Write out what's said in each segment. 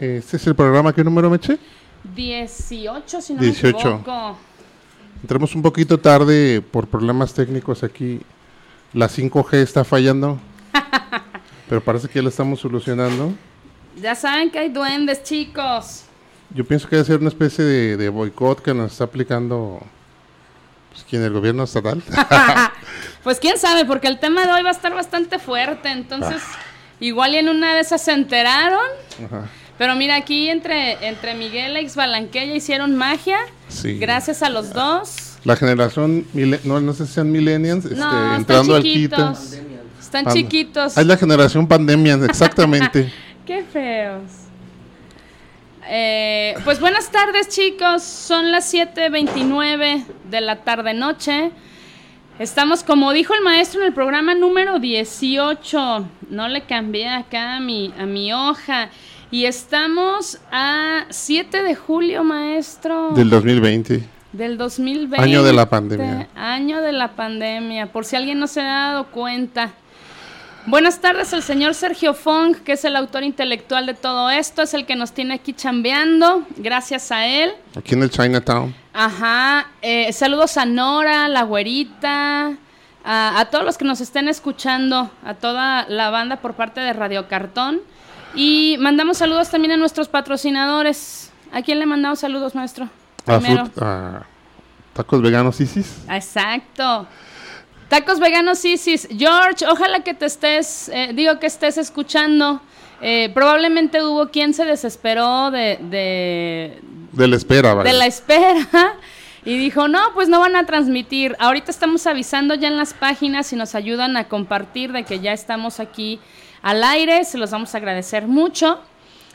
Este es el programa, ¿qué número me eché? 18, si no 18. me equivoco. Entramos un poquito tarde por problemas técnicos aquí. La 5G está fallando, pero parece que ya la estamos solucionando. Ya saben que hay duendes, chicos. Yo pienso que debe ser una especie de, de boicot que nos está aplicando pues, ¿quién? el gobierno estatal. pues quién sabe, porque el tema de hoy va a estar bastante fuerte, entonces igual y en una de esas se enteraron. Ajá. Pero mira, aquí entre, entre Miguel e Ixbalanqueya hicieron magia. Sí. Gracias a los dos. La generación, no, no sé si sean millennials, este, No, entrando al quita. Están chiquitos. Es la generación pandemia, exactamente. Qué feos. Eh, pues buenas tardes chicos, son las 7.29 de la tarde-noche. Estamos, como dijo el maestro, en el programa número 18. No le cambié acá a mi, a mi hoja. Y estamos a 7 de julio, maestro. Del 2020. Del 2020. Año de la pandemia. Año de la pandemia, por si alguien no se ha dado cuenta. Buenas tardes, el señor Sergio Fong, que es el autor intelectual de todo esto, es el que nos tiene aquí chambeando, gracias a él. Aquí en el Chinatown. Ajá, eh, saludos a Nora, la güerita, a, a todos los que nos estén escuchando, a toda la banda por parte de Radio Cartón. Y mandamos saludos también a nuestros patrocinadores. ¿A quién le mandamos saludos, maestro? A Primero. Food- a tacos veganos Isis. Exacto. Tacos veganos Isis. George, ojalá que te estés, eh, digo que estés escuchando. Eh, probablemente hubo quien se desesperó de, de, De la espera, vaya. de la espera y dijo, no, pues no van a transmitir. Ahorita estamos avisando ya en las páginas y nos ayudan a compartir de que ya estamos aquí al aire. Se los vamos a agradecer mucho.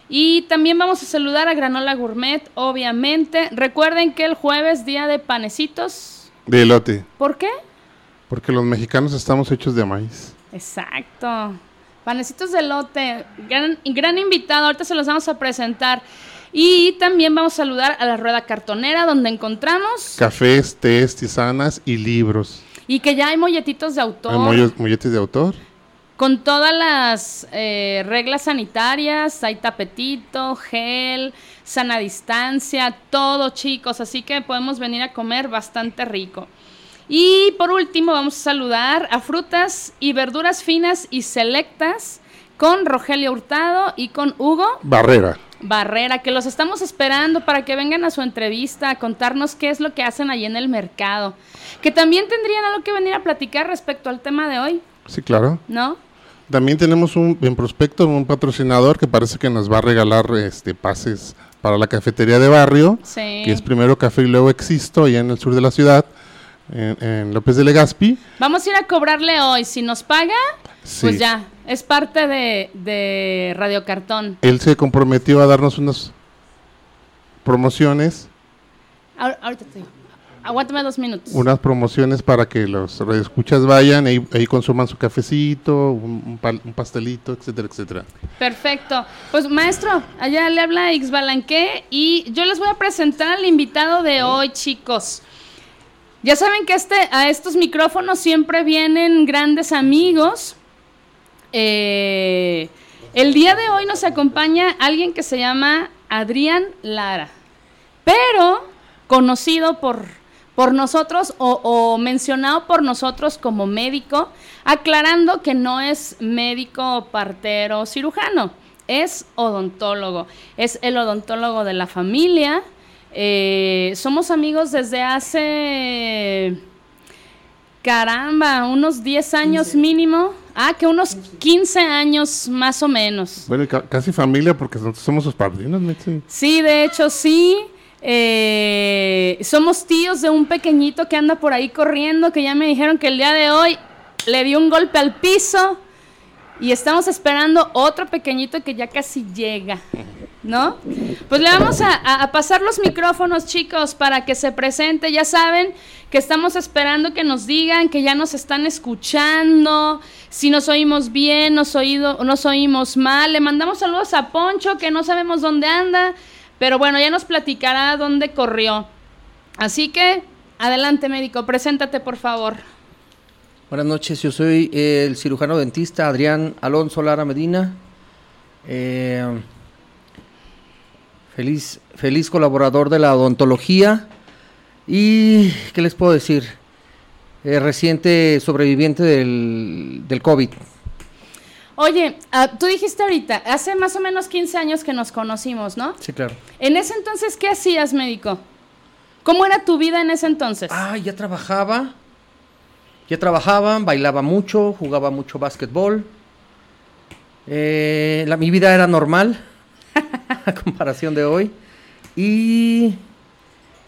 Y también vamos a saludar a Granola Gourmet, obviamente. Recuerden que el jueves, día de panecitos. De elote. ¿Por qué? Porque los mexicanos estamos hechos de maíz. Exacto. Panecitos de lote, gran, gran invitado, ahorita se los vamos a presentar. Y también vamos a saludar a la rueda cartonera donde encontramos Cafés, tés, tisanas y libros. y que ya hay molletitos de autor Hay molletes de autor. Con todas las eh, reglas sanitarias, hay tapetito, gel, sana distancia, todo chicos, así que podemos venir a comer bastante rico. Y por último vamos a saludar a frutas y verduras finas y selectas con Rogelio Hurtado y con Hugo Barrera. Barrera, que los estamos esperando para que vengan a su entrevista a contarnos qué es lo que hacen allí en el mercado. Que también tendrían algo que venir a platicar respecto al tema de hoy, Sí, claro. ¿no? También tenemos un en prospecto un patrocinador que parece que nos va a regalar este pases para la cafetería de barrio, Sí. que es primero café y luego existo allá en el sur de la ciudad, en, en López de Legazpi. Vamos a ir a cobrarle hoy. Si nos paga, Sí. pues ya, es parte de, de Radio Cartón. Él se comprometió a darnos unas promociones, Ahor- ahorita te digo. Aguántame dos minutos. unas promociones para que los radioescuchas vayan y ahí consuman su cafecito, un, un pal- un pastelito, etcétera, etcétera. Perfecto. Pues maestro, allá le habla Ixbalanque y yo les voy a presentar al invitado de hoy, chicos. Ya saben que este, a estos micrófonos siempre vienen grandes amigos. Eh, el día de hoy nos acompaña alguien que se llama Adrián Lara, pero conocido por, por nosotros o, o mencionado por nosotros como médico, aclarando que no es médico, partero, cirujano, es odontólogo, es el odontólogo de la familia. Eh, somos amigos desde hace Caramba, unos 10 años mínimo. Ah, que unos 15 años más o menos. Bueno, casi familia porque somos sus padrinos, Mitzi. Sí, de hecho sí. Eh, somos tíos de un pequeñito que anda por ahí corriendo, que ya me dijeron que el día de hoy le dio un golpe al piso y estamos esperando otro pequeñito que ya casi llega, ¿no? Pues le vamos a, pasar los micrófonos, chicos, para que se presente. Ya saben que estamos esperando que nos digan que ya nos están escuchando, si nos oímos bien, nos, oído, nos oímos mal. Le mandamos saludos a Poncho, que no sabemos dónde anda, pero bueno, ya nos platicará dónde corrió. Así que, adelante, médico, preséntate, por favor. Buenas noches, yo soy el cirujano dentista Adrián Alonso Lara Medina. Eh, feliz, feliz colaborador de la odontología. Y, ¿qué les puedo decir? Eh, reciente sobreviviente del, del COVID. Oye, ah, tú dijiste ahorita, hace más o menos 15 años que nos conocimos, ¿no? Sí, claro. En ese entonces, ¿qué hacías, médico? ¿Cómo era tu vida en ese entonces? Ah, ya trabajaba ya trabajaban, bailaba mucho, jugaba mucho básquetbol. Eh, la, mi vida era normal, a comparación de hoy. Y,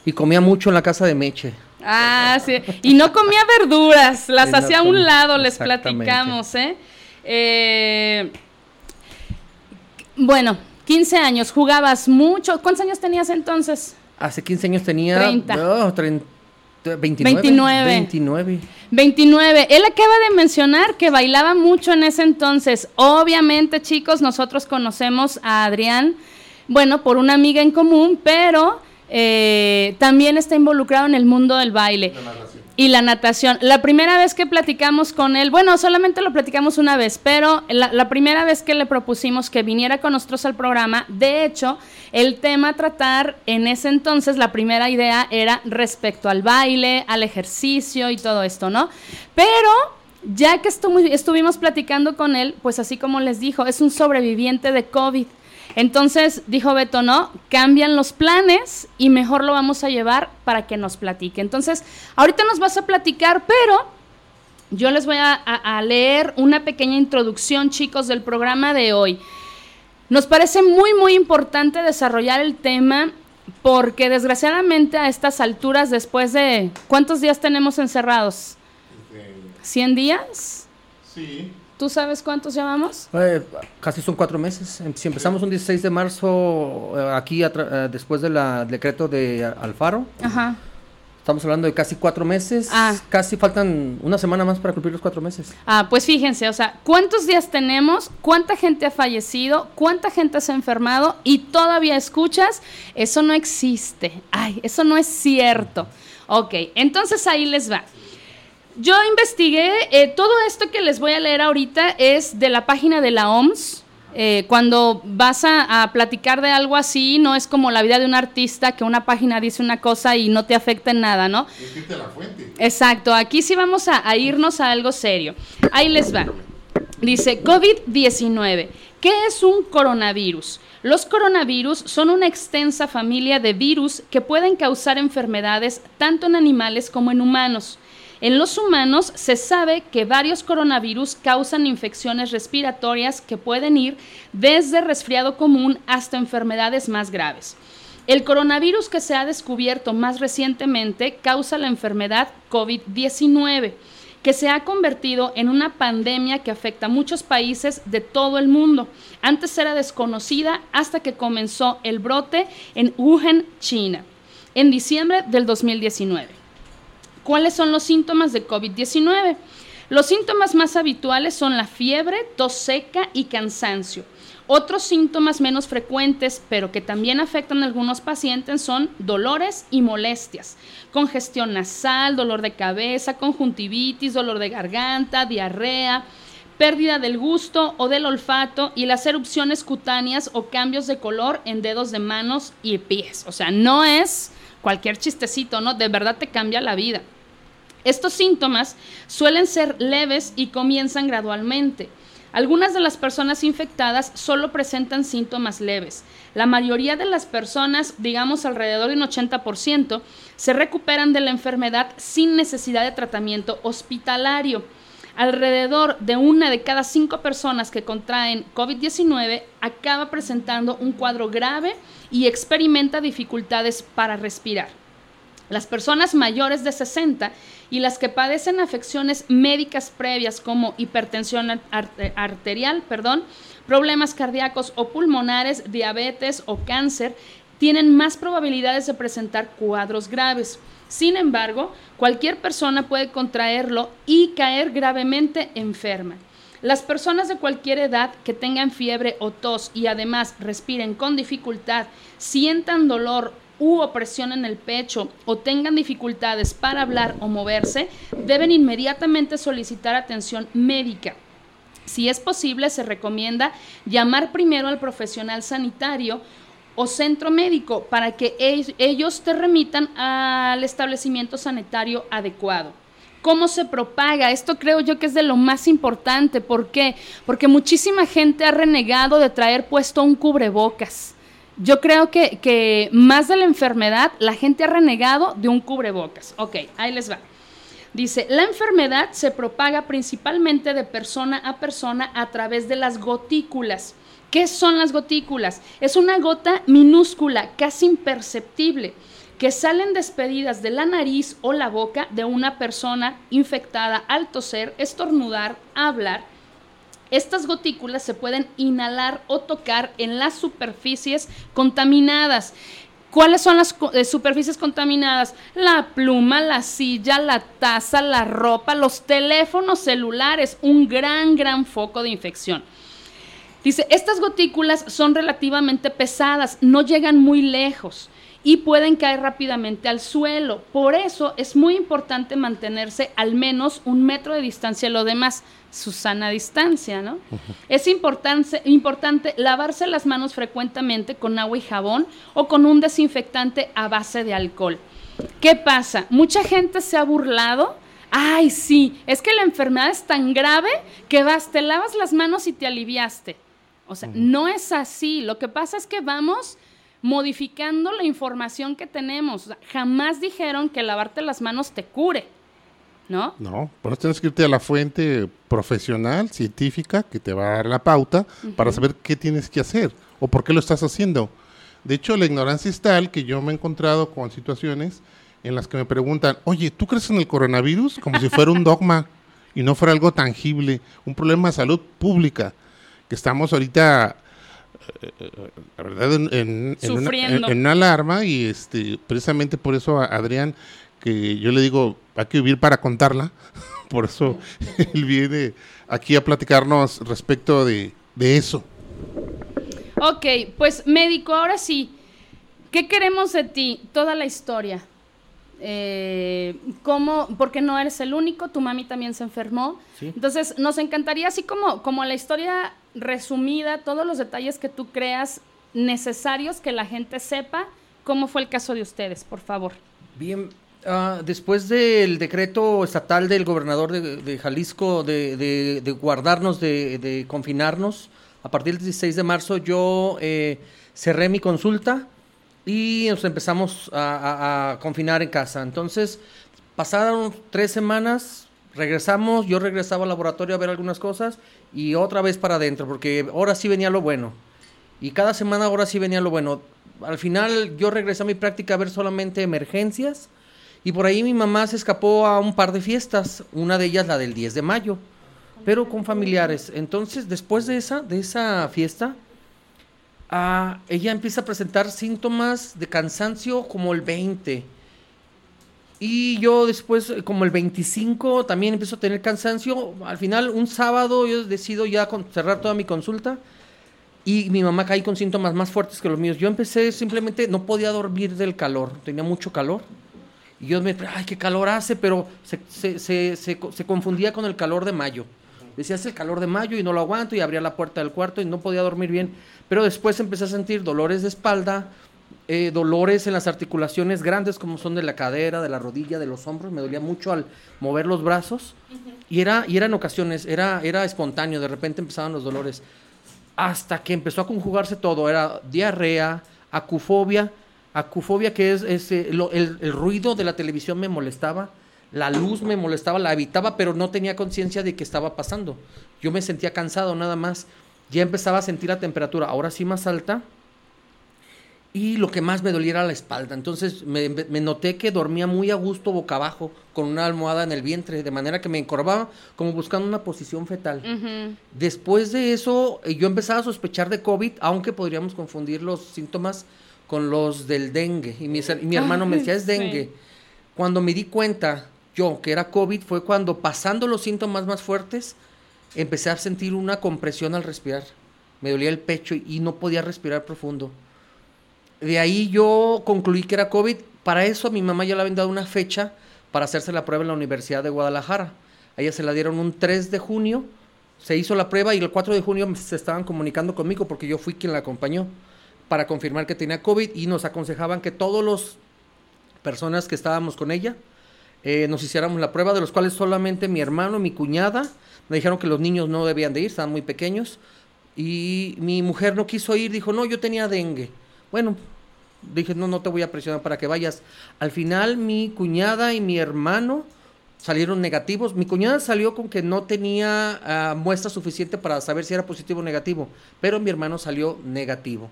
y comía mucho en la casa de Meche. Ah, sí. Y no comía verduras, las hacía a un lado, les platicamos, ¿eh? ¿Eh? Bueno, 15 años, jugabas mucho. ¿Cuántos años tenías entonces? Hace 15 años tenía... 30. 30 29, 29. 29. Él acaba de mencionar que bailaba mucho en ese entonces. Obviamente, chicos, nosotros conocemos a Adrián, bueno, por una amiga en común, pero eh, también está involucrado en el mundo del baile y la natación. La primera vez que platicamos con él, bueno, solamente lo platicamos una vez, pero la, primera vez que le propusimos que viniera con nosotros al programa, de hecho, el tema a tratar en ese entonces, la primera idea era respecto al baile, al ejercicio y todo esto, ¿no? Pero ya que estuvimos platicando con él, pues así como les dijo, es un sobreviviente de COVID. Entonces dijo Beto, no, cambian los planes y mejor lo vamos a llevar para que nos platique. Entonces, ahorita nos vas a platicar, pero yo les voy a, leer una pequeña introducción, chicos, del programa de hoy. Nos parece muy, muy importante desarrollar el tema porque desgraciadamente a estas alturas, después de... ¿Cuántos días tenemos encerrados? ¿100 días? Sí. ¿Tú sabes cuántos llevamos? Eh, casi son cuatro meses. Em, si empezamos un 16 de marzo, eh, aquí eh, después del decreto de Alfaro, Ajá. estamos hablando de casi cuatro meses. Ah. Casi faltan una semana más para cumplir los cuatro meses. Ah, pues fíjense, o sea, ¿cuántos días tenemos? ¿Cuánta gente ha fallecido? ¿Cuánta gente se ha enfermado? Y todavía escuchas, eso no existe. Ay, eso no es cierto. Ok, entonces ahí les va. Yo investigué, eh, todo esto que les voy a leer ahorita es de la página de la OMS. Eh, cuando vas a, platicar de algo así, no es como la vida de un artista que una página dice una cosa y no te afecta en nada, ¿no? la fuente. Exacto, aquí sí vamos a, a irnos a algo serio. Ahí les va. Dice COVID-19. ¿Qué es un coronavirus? Los coronavirus son una extensa familia de virus que pueden causar enfermedades tanto en animales como en humanos. En los humanos se sabe que varios coronavirus causan infecciones respiratorias que pueden ir desde resfriado común hasta enfermedades más graves. El coronavirus que se ha descubierto más recientemente causa la enfermedad COVID-19, que se ha convertido en una pandemia que afecta a muchos países de todo el mundo. Antes era desconocida hasta que comenzó el brote en Wuhan, China, en diciembre del 2019. ¿Cuáles son los síntomas de COVID-19? Los síntomas más habituales son la fiebre, tos seca y cansancio. Otros síntomas menos frecuentes, pero que también afectan a algunos pacientes, son dolores y molestias, congestión nasal, dolor de cabeza, conjuntivitis, dolor de garganta, diarrea, pérdida del gusto o del olfato y las erupciones cutáneas o cambios de color en dedos de manos y pies. O sea, no es cualquier chistecito, ¿no? De verdad te cambia la vida. Estos síntomas suelen ser leves y comienzan gradualmente. Algunas de las personas infectadas solo presentan síntomas leves. La mayoría de las personas, digamos alrededor de un 80%, se recuperan de la enfermedad sin necesidad de tratamiento hospitalario. Alrededor de una de cada cinco personas que contraen COVID-19 acaba presentando un cuadro grave y experimenta dificultades para respirar. Las personas mayores de 60 y las que padecen afecciones médicas previas como hipertensión arterial, perdón, problemas cardíacos o pulmonares, diabetes o cáncer, tienen más probabilidades de presentar cuadros graves. Sin embargo, cualquier persona puede contraerlo y caer gravemente enferma. Las personas de cualquier edad que tengan fiebre o tos y además respiren con dificultad, sientan dolor u opresión en el pecho o tengan dificultades para hablar o moverse, deben inmediatamente solicitar atención médica. Si es posible, se recomienda llamar primero al profesional sanitario o centro médico para que ellos te remitan al establecimiento sanitario adecuado. ¿Cómo se propaga? Esto creo yo que es de lo más importante. ¿Por qué? Porque muchísima gente ha renegado de traer puesto un cubrebocas. Yo creo que, que más de la enfermedad, la gente ha renegado de un cubrebocas. Ok, ahí les va. Dice, la enfermedad se propaga principalmente de persona a persona a través de las gotículas. ¿Qué son las gotículas? Es una gota minúscula, casi imperceptible, que salen despedidas de la nariz o la boca de una persona infectada al toser, estornudar, hablar. Estas gotículas se pueden inhalar o tocar en las superficies contaminadas. ¿Cuáles son las eh, superficies contaminadas? La pluma, la silla, la taza, la ropa, los teléfonos celulares, un gran, gran foco de infección. Dice, estas gotículas son relativamente pesadas, no llegan muy lejos y pueden caer rápidamente al suelo. Por eso es muy importante mantenerse al menos un metro de distancia de lo demás, su sana distancia, ¿no? Es importante, importante lavarse las manos frecuentemente con agua y jabón o con un desinfectante a base de alcohol. ¿Qué pasa? Mucha gente se ha burlado Ay, sí, es que la enfermedad es tan grave que vas, te lavas las manos y te aliviaste. O sea, no es así. Lo que pasa es que vamos modificando la información que tenemos. jamás dijeron que lavarte las manos te cure, ¿no? No, por eso tienes que irte a la fuente profesional, científica, que te va a dar la pauta para saber qué tienes que hacer o por qué lo estás haciendo. De hecho, la ignorancia es tal que yo me he encontrado con situaciones en las que me preguntan, oye, ¿tú crees en el coronavirus? Como si fuera un dogma y no fuera algo tangible, un problema de salud pública que estamos ahorita, la verdad, en, una, alarma y este, precisamente por eso a Adrián, que yo le digo, hay que vivir para contarla, por eso él viene aquí a platicarnos respecto de, de eso. Ok, pues médico, ahora sí, ¿qué queremos de ti? Toda la historia eh, cómo, porque no eres el único, tu mami también se enfermó. Entonces, nos encantaría, así como, como la historia resumida, todos los detalles que tú creas necesarios que la gente sepa, cómo fue el caso de ustedes, por favor. Bien, ah, después del decreto estatal del gobernador de, Jalisco de, guardarnos, de, confinarnos, a partir del 16 de marzo yo eh, cerré mi consulta y nos empezamos a, confinar en casa. Entonces, pasaron tres semanas, regresamos, yo regresaba al laboratorio a ver algunas cosas y otra vez para adentro, porque ahora sí venía lo bueno. Y cada semana ahora sí venía lo bueno. Al final yo regresé a mi práctica a ver solamente emergencias y por ahí mi mamá se escapó a un par de fiestas, una de ellas la del 10 de mayo, pero con familiares. Entonces, después de esa, de esa fiesta, ella empieza a presentar síntomas de cansancio como el 20. Y yo después, como el 25, también empiezo a tener cansancio. Al final, un sábado, yo decido ya cerrar toda mi consulta. Y mi mamá cae con síntomas más fuertes que los míos. Yo empecé simplemente, no podía dormir del calor. Tenía mucho calor. Y yo me, ay, qué calor hace, pero se, se, se confundía con el calor de mayo. Decía, es el calor de mayo y no lo aguanto y abría la puerta del cuarto y no podía dormir bien. Pero después empecé a sentir dolores de espalda, eh, dolores en las articulaciones grandes como son de la cadera, de la rodilla, de los hombros. Me dolía mucho al mover los brazos. Y era, y era en ocasiones, era, era espontáneo, de repente empezaban los dolores. Hasta que empezó a conjugarse todo. Era diarrea, acufobia. Acufobia que es, eh, el, el ruido de la televisión me molestaba la luz me molestaba, la evitaba, pero no tenía conciencia de que estaba pasando. Yo me sentía cansado nada más. Ya empezaba a sentir la temperatura, ahora sí más alta. y lo que más me dolía era la espalda. Entonces me, me, noté que dormía muy a gusto boca abajo, con una almohada en el vientre, de manera que me encorvaba como buscando una posición fetal. Después de eso, eh, yo empezaba a sospechar de COVID, aunque podríamos confundir los síntomas con los del dengue. Y mi, mi hermano me decía, es dengue. Cuando me di cuenta yo que era COVID fue cuando pasando los síntomas más fuertes, empecé a sentir una compresión al respirar. Me dolía el pecho y no podía respirar profundo de ahí yo concluí que era COVID. Para eso a mi mamá ya le habían dado una fecha para hacerse la prueba en la Universidad de Guadalajara. A ella se la dieron un 3 de junio, se hizo la prueba y el 4 de junio se estaban comunicando conmigo porque yo fui quien la acompañó para confirmar que tenía COVID y nos aconsejaban que todos los personas que estábamos con ella eh, nos hiciéramos la prueba, de los cuales solamente mi hermano, mi cuñada, me dijeron que los niños no debían de ir, estaban muy pequeños, y mi mujer no quiso ir, dijo, no, yo tenía dengue. Bueno, dije, no, no te voy a presionar para que vayas. Al final mi cuñada y mi hermano salieron negativos. Mi cuñada salió con que no tenía ah, muestra suficiente para saber si era positivo o negativo, pero mi hermano salió negativo.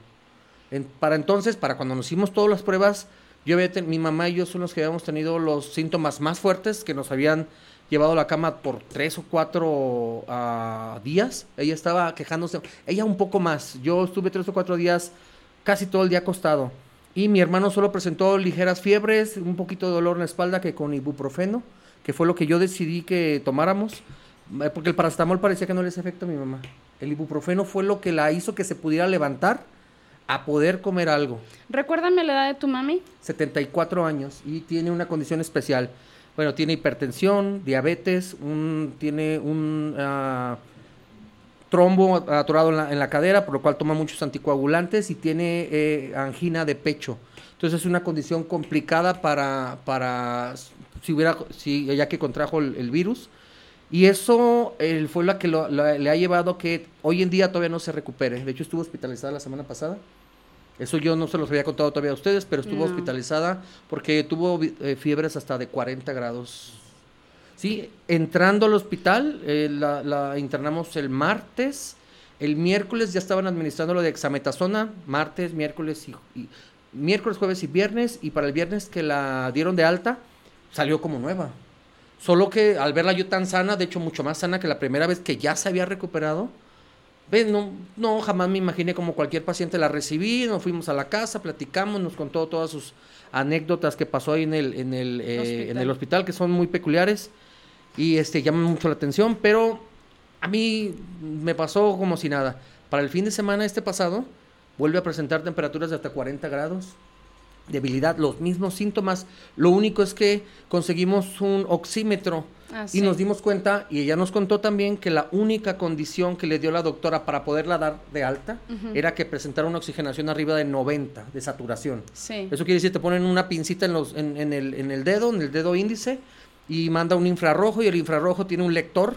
para entonces, para cuando nos hicimos todas las pruebas, yo mi mamá y yo son los que habíamos tenido los síntomas más fuertes que nos habían llevado a la cama por tres o cuatro ah, días. Ella estaba quejándose, ella un poco más. Yo estuve tres o cuatro días casi todo el día acostado. Y mi hermano solo presentó ligeras fiebres, un poquito de dolor en la espalda que con ibuprofeno, que fue lo que yo decidí que tomáramos, eh, porque el paracetamol parecía que no le hacía efecto a mi mamá. El ibuprofeno fue lo que la hizo que se pudiera levantar a poder comer algo. Recuérdame la edad de tu mami. 74 años y tiene una condición especial. Bueno, tiene hipertensión, diabetes, un, tiene un... Ah, trombo atorado en la, cadera, por lo cual toma muchos anticoagulantes y tiene eh, angina de pecho. Entonces es una condición complicada para, para si hubiera, si ya que contrajo el, virus. Y eso fue lo que le ha llevado que hoy en día todavía no se recupere. De hecho, estuvo hospitalizada la semana pasada. Eso yo no se los había contado todavía a ustedes, pero estuvo hospitalizada porque tuvo eh, fiebres hasta de 40 grados Sí, entrando al hospital, eh, la, internamos el martes. El miércoles ya estaban administrando lo de exametasona, martes, miércoles y, miércoles, jueves y viernes. Y para el viernes que la dieron de alta, salió como nueva. Solo que al verla yo tan sana, de hecho mucho más sana que la primera vez que ya se había recuperado, ven, no, no, jamás me imaginé como cualquier paciente la recibí, nos fuimos a la casa, platicamos, nos contó todas sus anécdotas que pasó ahí en el, en el, eh, en el hospital, que son muy peculiares y este, llaman mucho la atención, pero a mí me pasó como si nada. Para el fin de semana este pasado, vuelve a presentar temperaturas de hasta 40 grados, debilidad, los mismos síntomas. Lo único es que conseguimos un oxímetro ah, y nos dimos cuenta, y ella nos contó también que la única condición que le dio la doctora para poderla dar de alta era que presentara una oxigenación arriba de 90 de saturación. Eso quiere decir, te ponen una pincita en, los, en, el, en el dedo, en el dedo índice, y manda un infrarrojo y el infrarrojo tiene un lector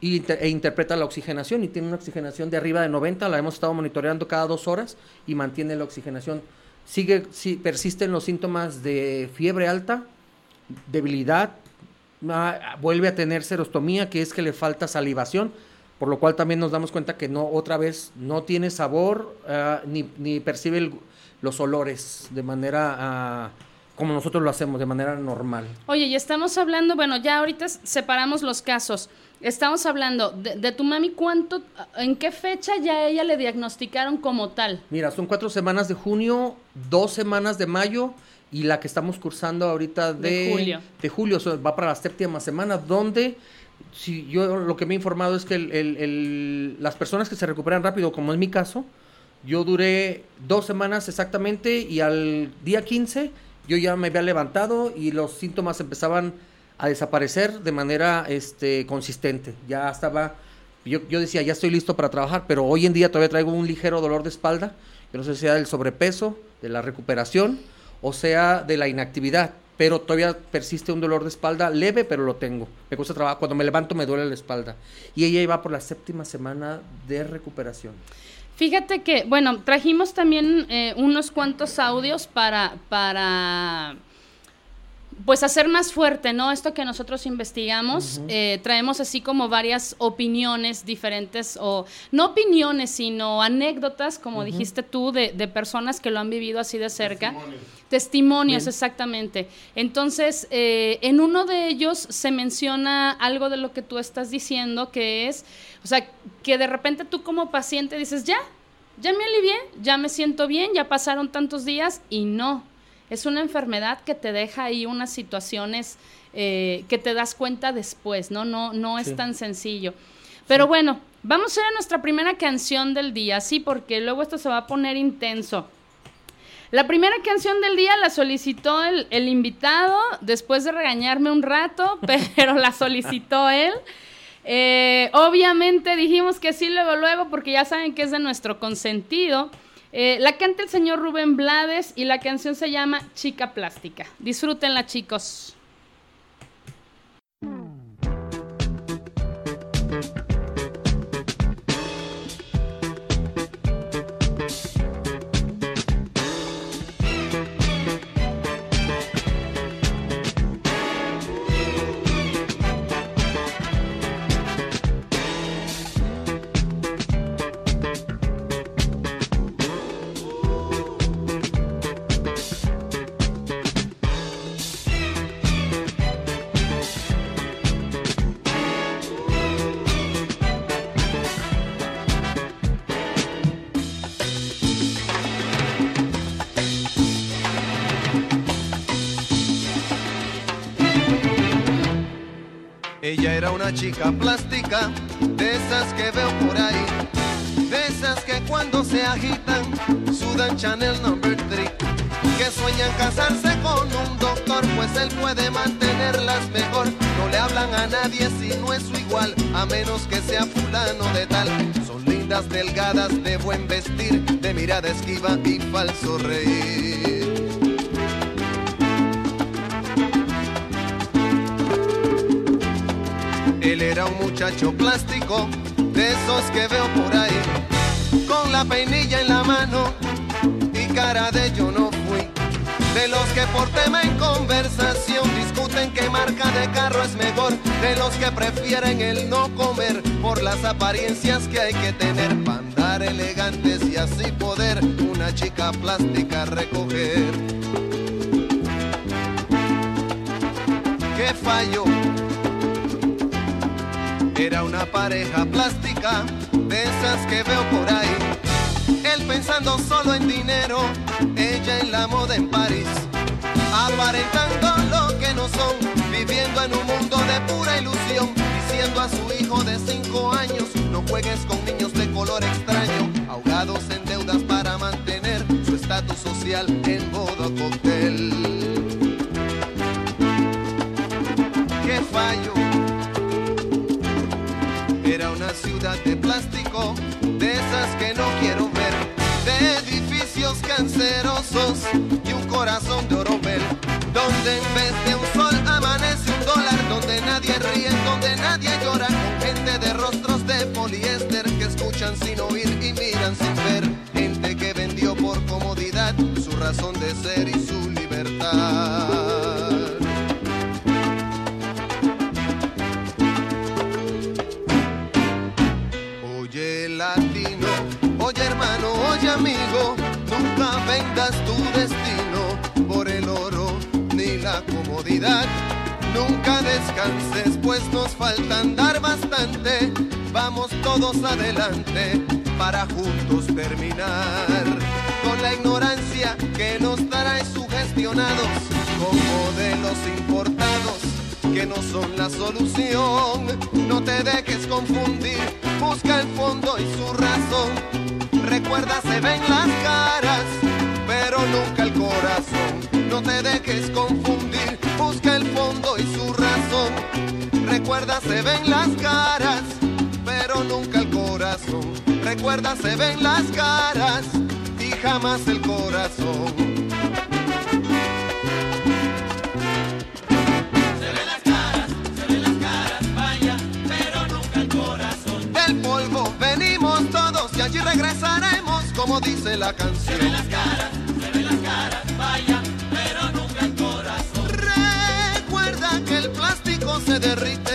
y, e interpreta la oxigenación y tiene una oxigenación de arriba de 90, la hemos estado monitoreando cada dos horas y mantiene la oxigenación. Sigue, si, persisten los síntomas de fiebre alta, debilidad, ah, vuelve a tener serostomía, que es que le falta salivación, por lo cual también nos damos cuenta que no otra vez no tiene sabor ah, ni, ni, percibe los olores de manera ah, como nosotros lo hacemos de manera normal. Oye, y estamos hablando, bueno, ya ahorita separamos los casos. Estamos hablando de, tu mami, ¿cuánto, en qué fecha ya ella le diagnosticaron como tal? Mira, son cuatro semanas de junio, dos semanas de mayo y la que estamos cursando ahorita de, julio. De julio, va para la séptima semana, donde si yo lo que me he informado es que las personas que se recuperan rápido, como es mi caso, yo duré dos semanas exactamente y al día 15 yo ya me había levantado y los síntomas empezaban a desaparecer de manera este, consistente. Ya estaba, yo, yo decía, ya estoy listo para trabajar, pero hoy en día todavía traigo un ligero dolor de espalda, que no sé si sea del sobrepeso, de la recuperación o sea de la inactividad, pero todavía persiste un dolor de espalda leve, pero lo tengo. Me cuesta trabajo, cuando me levanto me duele la espalda. Y ella iba por la séptima semana de recuperación. Fíjate que, bueno, trajimos también eh, unos cuantos audios para, para pues hacer más fuerte, ¿no? Esto que nosotros investigamos, eh, traemos así como varias opiniones diferentes, o no opiniones, sino anécdotas, como dijiste tú, de, de, personas que lo han vivido así de cerca. Testimonios, Testimonios exactamente. Entonces, eh, en uno de ellos se menciona algo de lo que tú estás diciendo, que es, o sea, que de repente tú como paciente dices, ya, ya me alivié, ya me siento bien, ya pasaron tantos días y no es una enfermedad que te deja ahí unas situaciones eh, que te das cuenta después, ¿no? No, no es tan sencillo. Pero bueno, vamos a ir a nuestra primera canción del día, sí, porque luego esto se va a poner intenso. La primera canción del día la solicitó el, el invitado después de regañarme un rato, pero la solicitó él. Eh, obviamente dijimos que sí luego, luego, porque ya saben que es de nuestro consentido. Eh, la canta el señor Rubén Blades y la canción se llama Chica Plástica. Disfrútenla, chicos. Era una chica plástica, de esas que veo por ahí, de esas que cuando se agitan sudan Chanel Number 3, que sueñan casarse con un doctor, pues él puede mantenerlas mejor. No le hablan a nadie si no es su igual, a menos que sea fulano de tal. Son lindas, delgadas, de buen vestir, de mirada esquiva y falso reír. Él era un muchacho plástico, de esos que veo por ahí, con la peinilla en la mano y cara de yo no fui. De los que por tema en conversación discuten qué marca de carro es mejor. De los que prefieren el no comer por las apariencias que hay que tener para andar elegantes y así poder una chica plástica recoger. ¿Qué fallo? Era una pareja plástica, de esas que veo por ahí. Él pensando solo en dinero, ella en la moda en París. Aparentando lo que no son, viviendo en un mundo de pura ilusión. Diciendo a su hijo de cinco años, no juegues con niños de color extraño. Ahogados en deudas para mantener su estatus social en modo cóctel. ¿Qué fallo? Ciudad de plástico, de esas que no quiero ver, de edificios cancerosos y un corazón de oropel, donde en vez de un sol amanece un dólar, donde nadie ríe, donde nadie llora, con gente de rostros de poliéster que escuchan sin oír y miran sin ver, gente que vendió por comodidad su razón de ser y su libertad. Nunca descanses, pues nos falta andar bastante. Vamos todos adelante para juntos terminar con la ignorancia que nos trae sugestionados con modelos importados que no son la solución. No te dejes confundir, busca el fondo y su razón Recuerda, se ven las caras, pero nunca el corazón. No te dejes confundir, busca el fondo y su razón. Recuerda, se ven las caras, pero nunca el corazón. Recuerda, se ven las caras y jamás el corazón. allí regresaremos, como dice la canción. Se ven las caras, derrite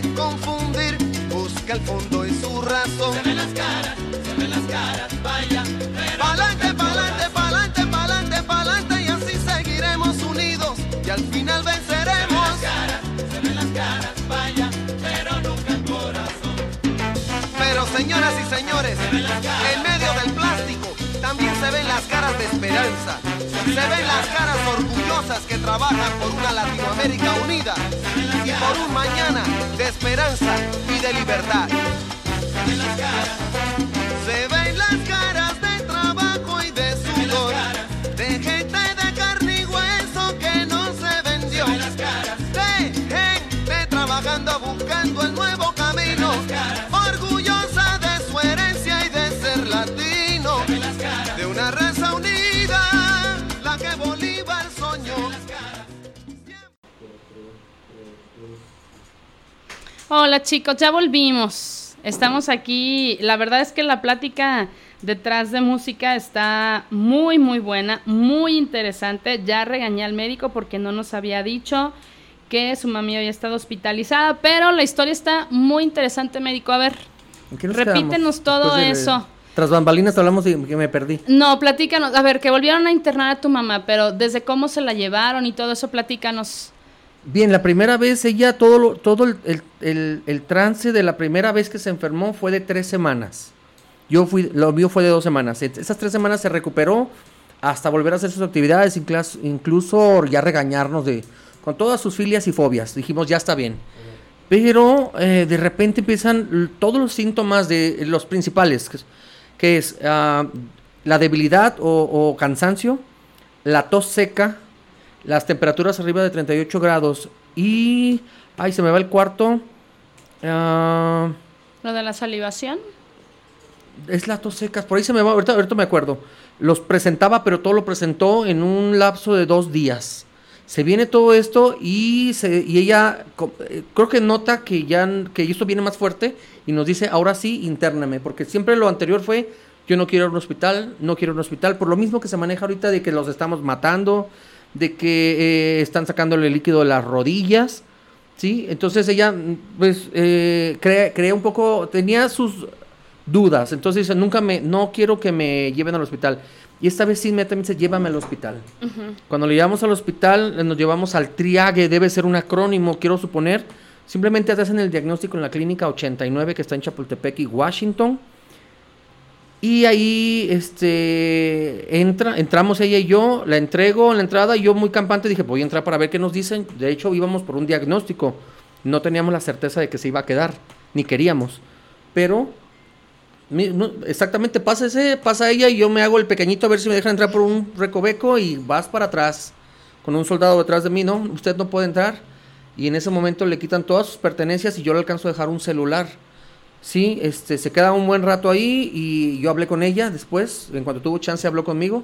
confundir. Busca el fondo y su razón. Se ven las caras, se ven las caras, vaya, Pa'lante, pa'lante, pa'lante, pa'lante, pa'lante. Y así seguiremos unidos. Y al final venceremos. se ven las caras, vaya, pero nunca el corazón. Pero señoras y señores, en medio del plástico también se ven las caras de esperanza. Se ven las caras orgullosas que trabajan por una Latinoamérica unida y por un mañana de esperanza y de libertad. Hola chicos, ya volvimos. Estamos aquí. La verdad es que la plática detrás de música está muy, muy buena, muy interesante. Ya regañé al médico porque no nos había dicho que su mami había estado hospitalizada, pero la historia está muy interesante, médico. A ver, ¿En qué nos repítenos quedamos? todo de- eso. Tras bambalinas hablamos de que me perdí. No, platícanos. A ver, que volvieron a internar a tu mamá, pero desde cómo se la llevaron y todo eso, platícanos. Bien, la primera vez ella, todo, lo- todo el, el- el- el trance de la primera vez que se enfermó fue de tres semanas. Yo fui, lo mío fue de dos semanas. Esas tres semanas se recuperó hasta volver a hacer sus actividades, incluso ya regañarnos de, con todas sus filias y fobias. Dijimos, ya está bien. Pero eh, de repente empiezan todos los síntomas de eh, los principales, que es, ah, la debilidad o cansancio, la tos seca, las temperaturas arriba de 38 grados y... Ay, se me va el cuarto. ah, Lo de la salivación. es la tos secas, por ahí se me va, ahorita, ahorita me acuerdo. Los presentaba, pero todo lo presentó en un lapso de dos días. Se viene todo esto y, se, y ella eh, creo que nota que ya que esto viene más fuerte y nos dice, ahora sí, intername, porque siempre lo anterior fue, yo no quiero ir a un hospital, no quiero ir a un hospital, por lo mismo que se maneja ahorita de que los estamos matando, de que eh, están sacándole líquido de las rodillas, ¿sí? Entonces ella, pues, eh, crea, crea un poco, tenía sus dudas. Entonces dice, nunca me, no quiero que me lleven al hospital. Y esta vez sí inmediatamente dice, llévame al hospital. Cuando le llevamos al hospital, eh, nos llevamos al triague, debe ser un acrónimo, quiero suponer. Simplemente te hacen el diagnóstico en la clínica 89 que está en Chapultepec y Washington. Y ahí este entra, entramos ella y yo, la entrego en la entrada y yo muy campante dije, voy a entrar para ver qué nos dicen. De hecho, íbamos por un diagnóstico. No teníamos la certeza de que se iba a quedar, ni queríamos. Pero exactamente, pasa pasa ella y yo me hago el pequeñito a ver si me dejan entrar por un recoveco y vas para atrás con un soldado detrás de mí, no, usted no puede entrar. Y en ese momento le quitan todas sus pertenencias y yo le alcanzo a dejar un celular. Sí, este, se queda un buen rato ahí y yo hablé con ella después, en cuanto tuvo chance habló conmigo,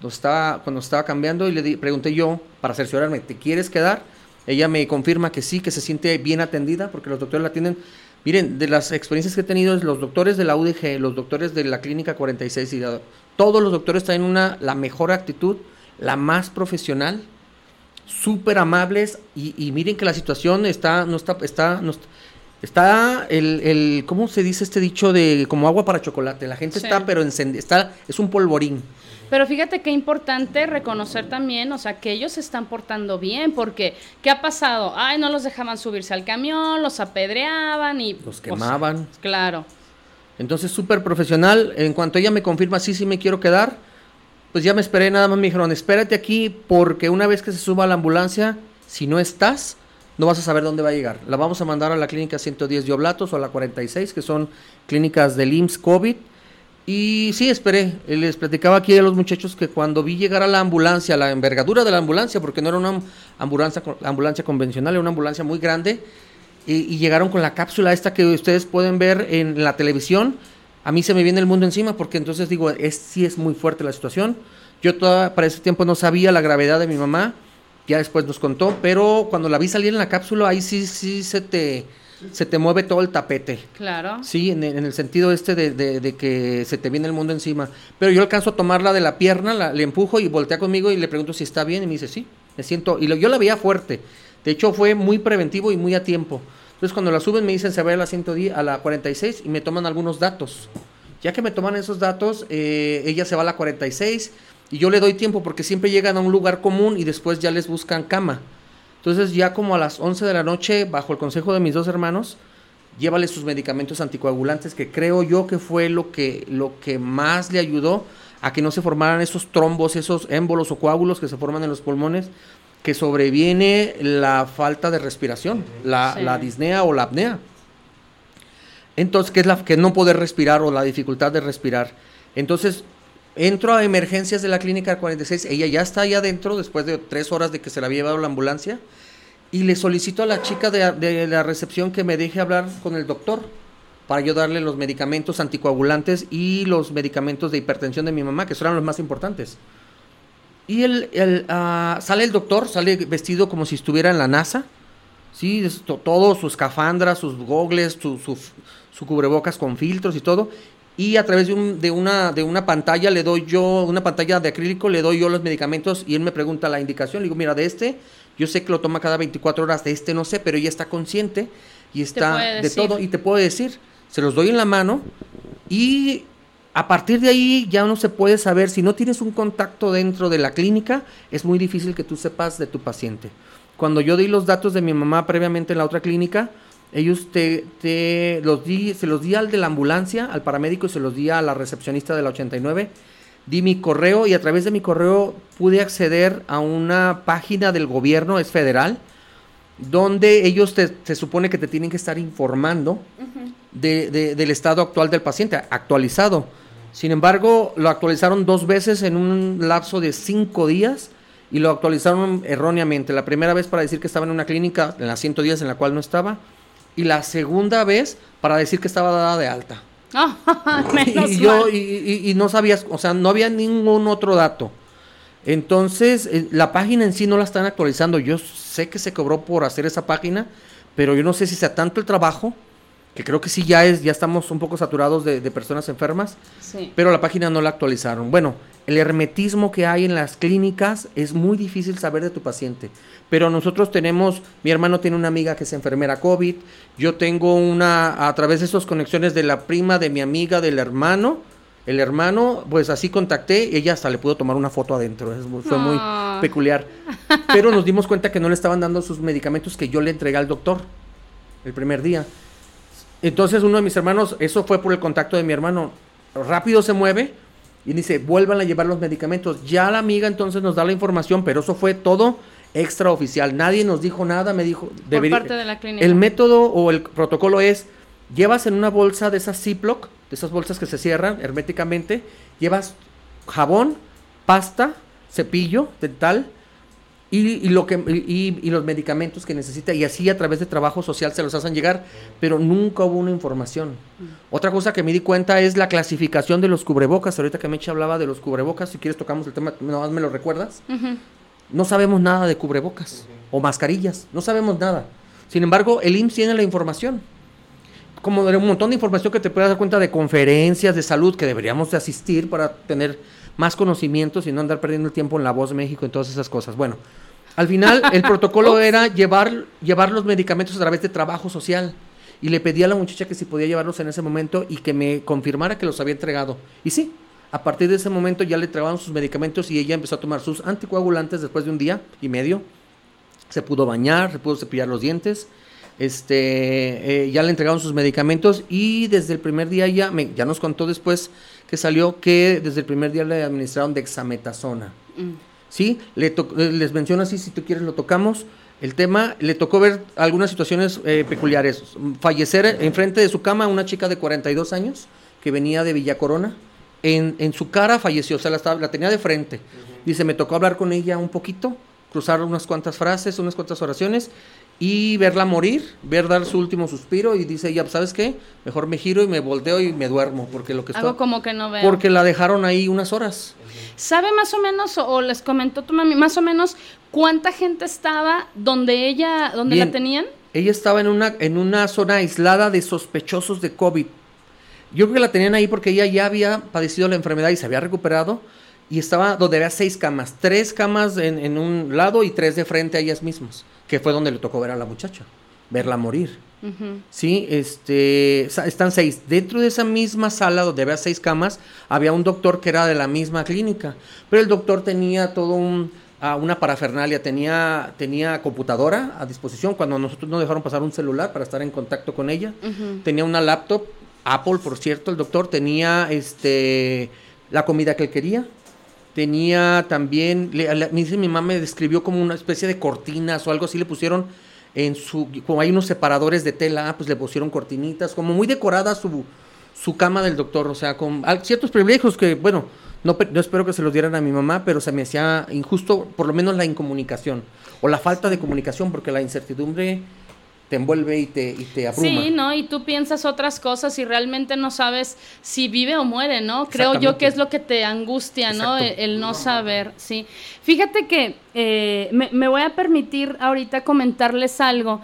cuando estaba, cuando estaba cambiando y le pregunté yo para cerciorarme, ¿te quieres quedar? Ella me confirma que sí, que se siente bien atendida porque los doctores la atienden. Miren, de las experiencias que he tenido, los doctores de la UDG, los doctores de la Clínica 46, y todos los doctores traen una, la mejor actitud, la más profesional, súper amables y, y miren que la situación está, no está, está, Está el, el, ¿cómo se dice este dicho de como agua para chocolate? La gente Sí. está, pero encendida, está, es un polvorín. Pero fíjate qué importante reconocer también, o sea, que ellos se están portando bien, porque ¿qué ha pasado? Ay, no los dejaban subirse al camión, los apedreaban y... Los quemaban. claro. Entonces, súper profesional. En cuanto ella me confirma, sí, sí me quiero quedar, pues ya me esperé, nada más me dijeron, espérate aquí, porque una vez que se suba a la ambulancia, si no estás, no vas a saber dónde va a llegar. La vamos a mandar a la clínica 110 de Oblatos o a la 46, que son clínicas del IMSS COVID. Y sí, esperé. Eh, Les platicaba aquí a los muchachos que cuando vi llegar a la ambulancia, la envergadura de la ambulancia, porque no era una ambulancia, ambulancia convencional, era una ambulancia muy grande, y, llegaron con la cápsula esta que ustedes pueden ver en la televisión. A mí se me viene el mundo encima porque entonces digo, es, sí es muy fuerte la situación. Yo para ese tiempo no sabía la gravedad de mi mamá, ya después nos contó, pero cuando la vi salir en la cápsula, ahí sí, sí se te, se te mueve todo el tapete. Claro. Sí, en, el en el sentido este de, de- de que se te viene el mundo encima. Pero yo alcanzo a tomarla de la pierna, la- le empujo y voltea conmigo y le pregunto si está bien y me dice, sí, me siento... Y lo- yo la veía fuerte. De hecho, fue muy preventivo y muy a tiempo. Entonces, cuando la suben, me dicen, se va a la 110, a la 46 y me toman algunos datos. Ya que me toman esos datos, eh, ella se va a la 46 y yo le doy tiempo porque siempre llegan a un lugar común y después ya les buscan cama. Entonces ya como a las 11 de la noche, bajo el consejo de mis dos hermanos, llévale sus medicamentos anticoagulantes, que creo yo que fue lo que, lo que más le ayudó a que no se formaran esos trombos, esos émbolos o coágulos que se forman en los pulmones, que sobreviene la falta de respiración, la, Sí. la disnea o la apnea. Entonces, que es la que no poder respirar o la dificultad de respirar. Entonces, entro a emergencias de la clínica 46, ella ya está ahí adentro después de tres horas de que se la había llevado la ambulancia, y le solicito a la chica de, la recepción que me deje hablar con el doctor para yo darle los medicamentos anticoagulantes y los medicamentos de hipertensión de mi mamá, que eran los más importantes. Y el, el, ah, sale el doctor, sale vestido como si estuviera en la NASA, sí, es to- todo, su escafandra, sus gogles, su, su, su cubrebocas con filtros y todo. Y a través de, un- de, una, de una pantalla le doy yo, una pantalla de acrílico, le doy yo los medicamentos y él me pregunta la indicación. Le digo, mira, de este, yo sé que lo toma cada 24 horas, de este no sé, pero ella está consciente y está puede de decir. todo y te puedo decir. Se los doy en la mano y a partir de ahí ya no se puede saber, si no tienes un contacto dentro de la clínica, es muy difícil que tú sepas de tu paciente. Cuando yo di los datos de mi mamá previamente en la otra clínica, ellos te, te los di, se los di al de la ambulancia, al paramédico y se los di a la recepcionista de la 89. Di mi correo y a través de mi correo pude acceder a una página del gobierno, es federal, donde ellos te, se supone que te tienen que estar informando de- de- del estado actual del paciente, actualizado. Sin embargo, lo actualizaron dos veces en un lapso de cinco días y lo actualizaron erróneamente. La primera vez para decir que estaba en una clínica, en las 110 en la cual no estaba, y la segunda vez para decir que estaba dada de alta. Menos y yo mal. y, y- y no sabías, o sea, no había ningún otro dato. Entonces, eh, la página en sí no la están actualizando. Yo sé que se cobró por hacer esa página, pero yo no sé si sea tanto el trabajo, que creo que sí ya es, ya estamos un poco saturados de, de personas enfermas, Sí. pero la página no la actualizaron. Bueno, el hermetismo que hay en las clínicas es muy difícil saber de tu paciente. Pero nosotros tenemos, mi hermano tiene una amiga que es enfermera COVID, yo tengo una, a través de esas conexiones de la prima, de mi amiga, del hermano, el hermano, pues así contacté, ella hasta le pudo tomar una foto adentro, es fue muy Ah. peculiar. Pero nos dimos cuenta que no le estaban dando sus medicamentos que yo le entregué al doctor el primer día. Entonces uno de mis hermanos, eso fue por el contacto de mi hermano, rápido se mueve y dice, vuelvan a llevar los medicamentos. Ya la amiga entonces nos da la información, pero eso fue todo extraoficial. Nadie nos dijo nada, me dijo... Por parte de la clínica. El método o el protocolo es, llevas en una bolsa de esas Ziploc, de esas bolsas que se cierran herméticamente, llevas jabón, pasta, cepillo dental y, y lo que, y, y los medicamentos que necesita y así a través de trabajo social se los hacen llegar, pero nunca hubo una información. Otra cosa que me di cuenta es la clasificación de los cubrebocas. Ahorita que Meche hablaba de los cubrebocas, si quieres tocamos el tema, nada más me lo recuerdas. No sabemos nada de cubrebocas o mascarillas, no sabemos nada. Sin embargo, el IMSS tiene la información. Como de un montón de información que te puedes dar cuenta de conferencias de salud que deberíamos de asistir para tener más conocimientos y no andar perdiendo el tiempo en La Voz México y todas esas cosas. Bueno, al final el protocolo era llevar, llevar los medicamentos a través de trabajo social. y le pedí a la muchacha que si podía llevarlos en ese momento y que me confirmara que los había entregado. Y sí, a partir de ese momento ya le entregaban sus medicamentos y ella empezó a tomar sus anticoagulantes después de un día y medio. Se pudo bañar, se pudo cepillar los dientes. Este, eh, ya le entregaron sus medicamentos y desde el primer día ya, me, ya nos contó después que salió que desde el primer día le administraron dexametasona. ¿Sí? Le to- eh, les menciono así, si tú quieres lo tocamos. El tema, le tocó ver algunas situaciones eh, peculiares. Fallecer enfrente de su cama una chica de 42 años que venía de Villa Corona. En, en su cara falleció, o sea, la, estaba- la tenía de frente. Dice, me tocó hablar con ella un poquito, cruzar unas cuantas frases, unas cuantas oraciones y verla morir, ver dar su último suspiro y dice ella, ¿sabes qué? Mejor me giro y me volteo y me duermo porque lo que Hago está... como que no veo. Porque la dejaron ahí unas horas. ¿Sabe más o menos, o, o les comentó tu mami, más o menos cuánta gente estaba donde ella, donde Bien. la tenían? Ella estaba en una, en una zona aislada de sospechosos de COVID. Yo creo que la tenían ahí porque ella ya había padecido la enfermedad y se había recuperado. Y estaba donde había seis camas. Tres camas en, en un lado y tres de frente a ellas mismas. Que fue donde le tocó ver a la muchacha. Verla morir. Sí, este, están seis. Dentro de esa misma sala donde había seis camas, había un doctor que era de la misma clínica. Pero el doctor tenía todo un, ah, una parafernalia, tenía, tenía computadora a disposición. Cuando nosotros nos dejaron pasar un celular para estar en contacto con ella, tenía una laptop, Apple, por cierto, el doctor tenía este, la comida que él quería. Tenía también, le, le- me dice mi mamá, me describió como una especie de cortinas o algo así, le pusieron en su, como hay unos separadores de tela, ah, pues le pusieron cortinitas, como muy decorada su, su cama del doctor, o sea, con ciertos privilegios que, bueno, no, no espero que se los dieran a mi mamá, pero se me hacía injusto, por lo menos la incomunicación, o la falta de comunicación, porque la incertidumbre te envuelve y te, y te abruma. Sí, ¿no? Y tú piensas otras cosas y realmente no sabes si vive o muere, ¿no? Creo yo que es lo que te angustia, ¿no? El, no saber, sí. Fíjate que eh, me, me voy a permitir ahorita comentarles algo.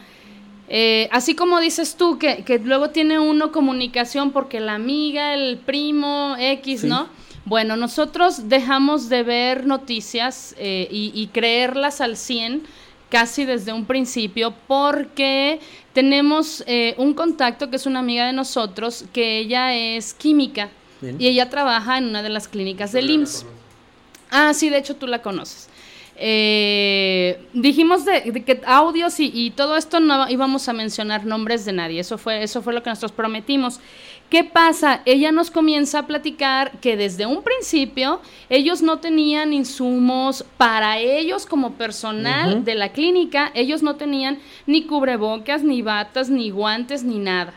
Eh, así como dices tú, que, que luego tiene uno comunicación porque la amiga, el primo, X, Sí. ¿no? Bueno, nosotros dejamos de ver noticias eh, y, y creerlas al 100 casi desde un principio porque tenemos eh, un contacto que es una amiga de nosotros que ella es química Bien. y ella trabaja en una de las clínicas del IMSS. Ah, sí, de hecho tú la conoces. Eh, dijimos de, de que audios y, y todo esto no íbamos a mencionar nombres de nadie. Eso fue, eso fue lo que nosotros prometimos. ¿Qué pasa? Ella nos comienza a platicar que desde un principio ellos no tenían insumos para ellos como personal de la clínica. Ellos no tenían ni cubrebocas, ni batas, ni guantes, ni nada.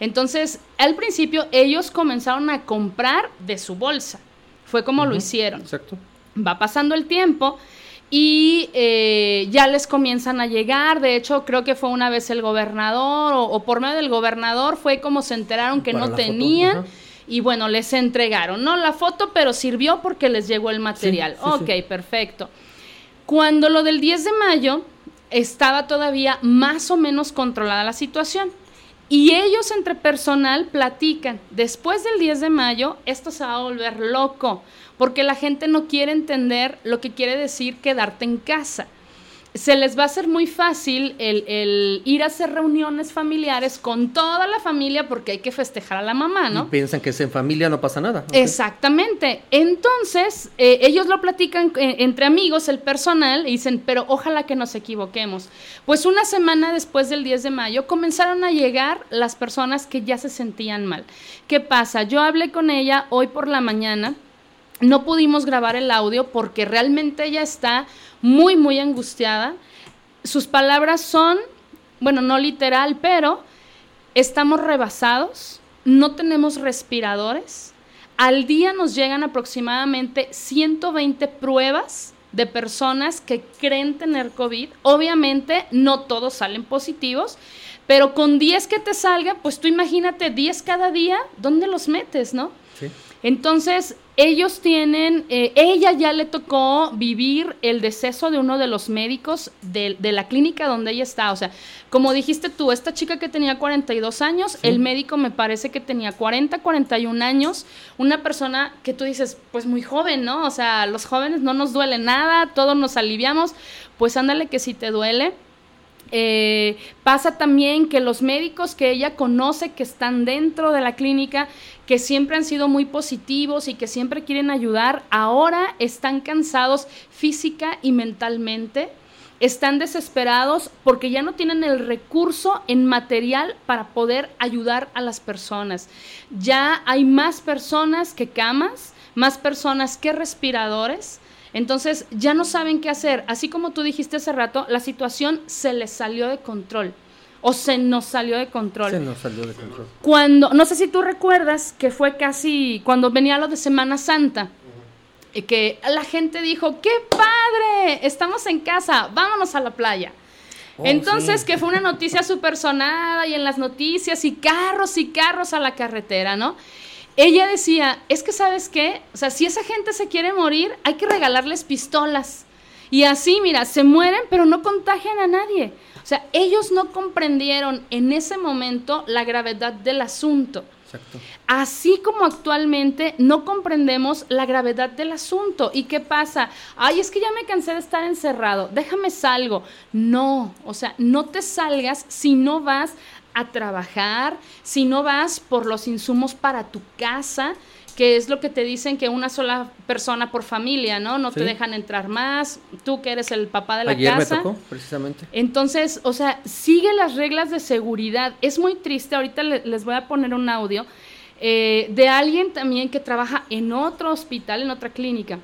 Entonces, al principio ellos comenzaron a comprar de su bolsa. Fue como lo hicieron Exacto. va pasando el tiempo y eh, ya les comienzan a llegar. De hecho, creo que fue una vez el gobernador o, o por medio del gobernador fue como se enteraron que Para no foto, tenían. Y bueno, les entregaron, no la foto, pero sirvió porque les llegó el material. sí, ok, sí. perfecto. Cuando lo del 10 de mayo estaba todavía más o menos controlada la situación. Y ellos entre personal platican, después del 10 de mayo esto se va a volver loco, porque la gente no quiere entender lo que quiere decir quedarte en casa. Se les va a hacer muy fácil el, el ir a hacer reuniones familiares con toda la familia porque hay que festejar a la mamá, ¿no? Y piensan que es en familia, no pasa nada. Exactamente. Entonces, eh, ellos lo platican eh, entre amigos, el personal, y dicen, pero ojalá que nos equivoquemos. Pues una semana después del 10 de mayo comenzaron a llegar las personas que ya se sentían mal. ¿Qué pasa? Yo hablé con ella hoy por la mañana. No pudimos grabar el audio porque realmente ella está muy, muy angustiada. Sus palabras son, bueno, no literal, pero estamos rebasados, no tenemos respiradores. Al día nos llegan aproximadamente 120 pruebas de personas que creen tener COVID. Obviamente no todos salen positivos, pero con 10 que te salga, pues tú imagínate 10 cada día, ¿dónde los metes, no? Sí. Entonces, ellos tienen, eh, ella ya le tocó vivir el deceso de uno de los médicos de, de la clínica donde ella está. O sea, como dijiste tú, esta chica que tenía 42 años, el médico me parece que tenía 40, 41 años, una persona que tú dices, pues muy joven, ¿no? O sea, los jóvenes no nos duele nada, todos nos aliviamos, pues ándale que si te duele. Eh, pasa también que los médicos que ella conoce que están dentro de la clínica, que siempre han sido muy positivos y que siempre quieren ayudar, ahora están cansados física y mentalmente, están desesperados porque ya no tienen el recurso en material para poder ayudar a las personas. Ya hay más personas que camas, más personas que respiradores. Entonces ya no saben qué hacer. Así como tú dijiste hace rato, la situación se les salió de control. O se nos salió de control. Se nos salió de control. Cuando, no sé si tú recuerdas que fue casi cuando venía lo de Semana Santa, y que la gente dijo, ¡qué padre! Estamos en casa, vámonos a la playa. Oh, Entonces, sí. que fue una noticia súper sonada y en las noticias y carros y carros a la carretera, ¿no? Ella decía, es que sabes qué, o sea, si esa gente se quiere morir, hay que regalarles pistolas. Y así, mira, se mueren, pero no contagian a nadie. O sea, ellos no comprendieron en ese momento la gravedad del asunto. Exacto. Así como actualmente no comprendemos la gravedad del asunto. ¿Y qué pasa? Ay, es que ya me cansé de estar encerrado, déjame salgo. No, o sea, no te salgas si no vas a trabajar, si no vas por los insumos para tu casa, que es lo que te dicen que una sola persona por familia, ¿no? No te dejan entrar más, tú que eres el papá de la Ayer casa. me tocó, precisamente. Entonces, o sea, sigue las reglas de seguridad. Es muy triste, ahorita le- les voy a poner un audio eh, de alguien también que trabaja en otro hospital, en otra clínica.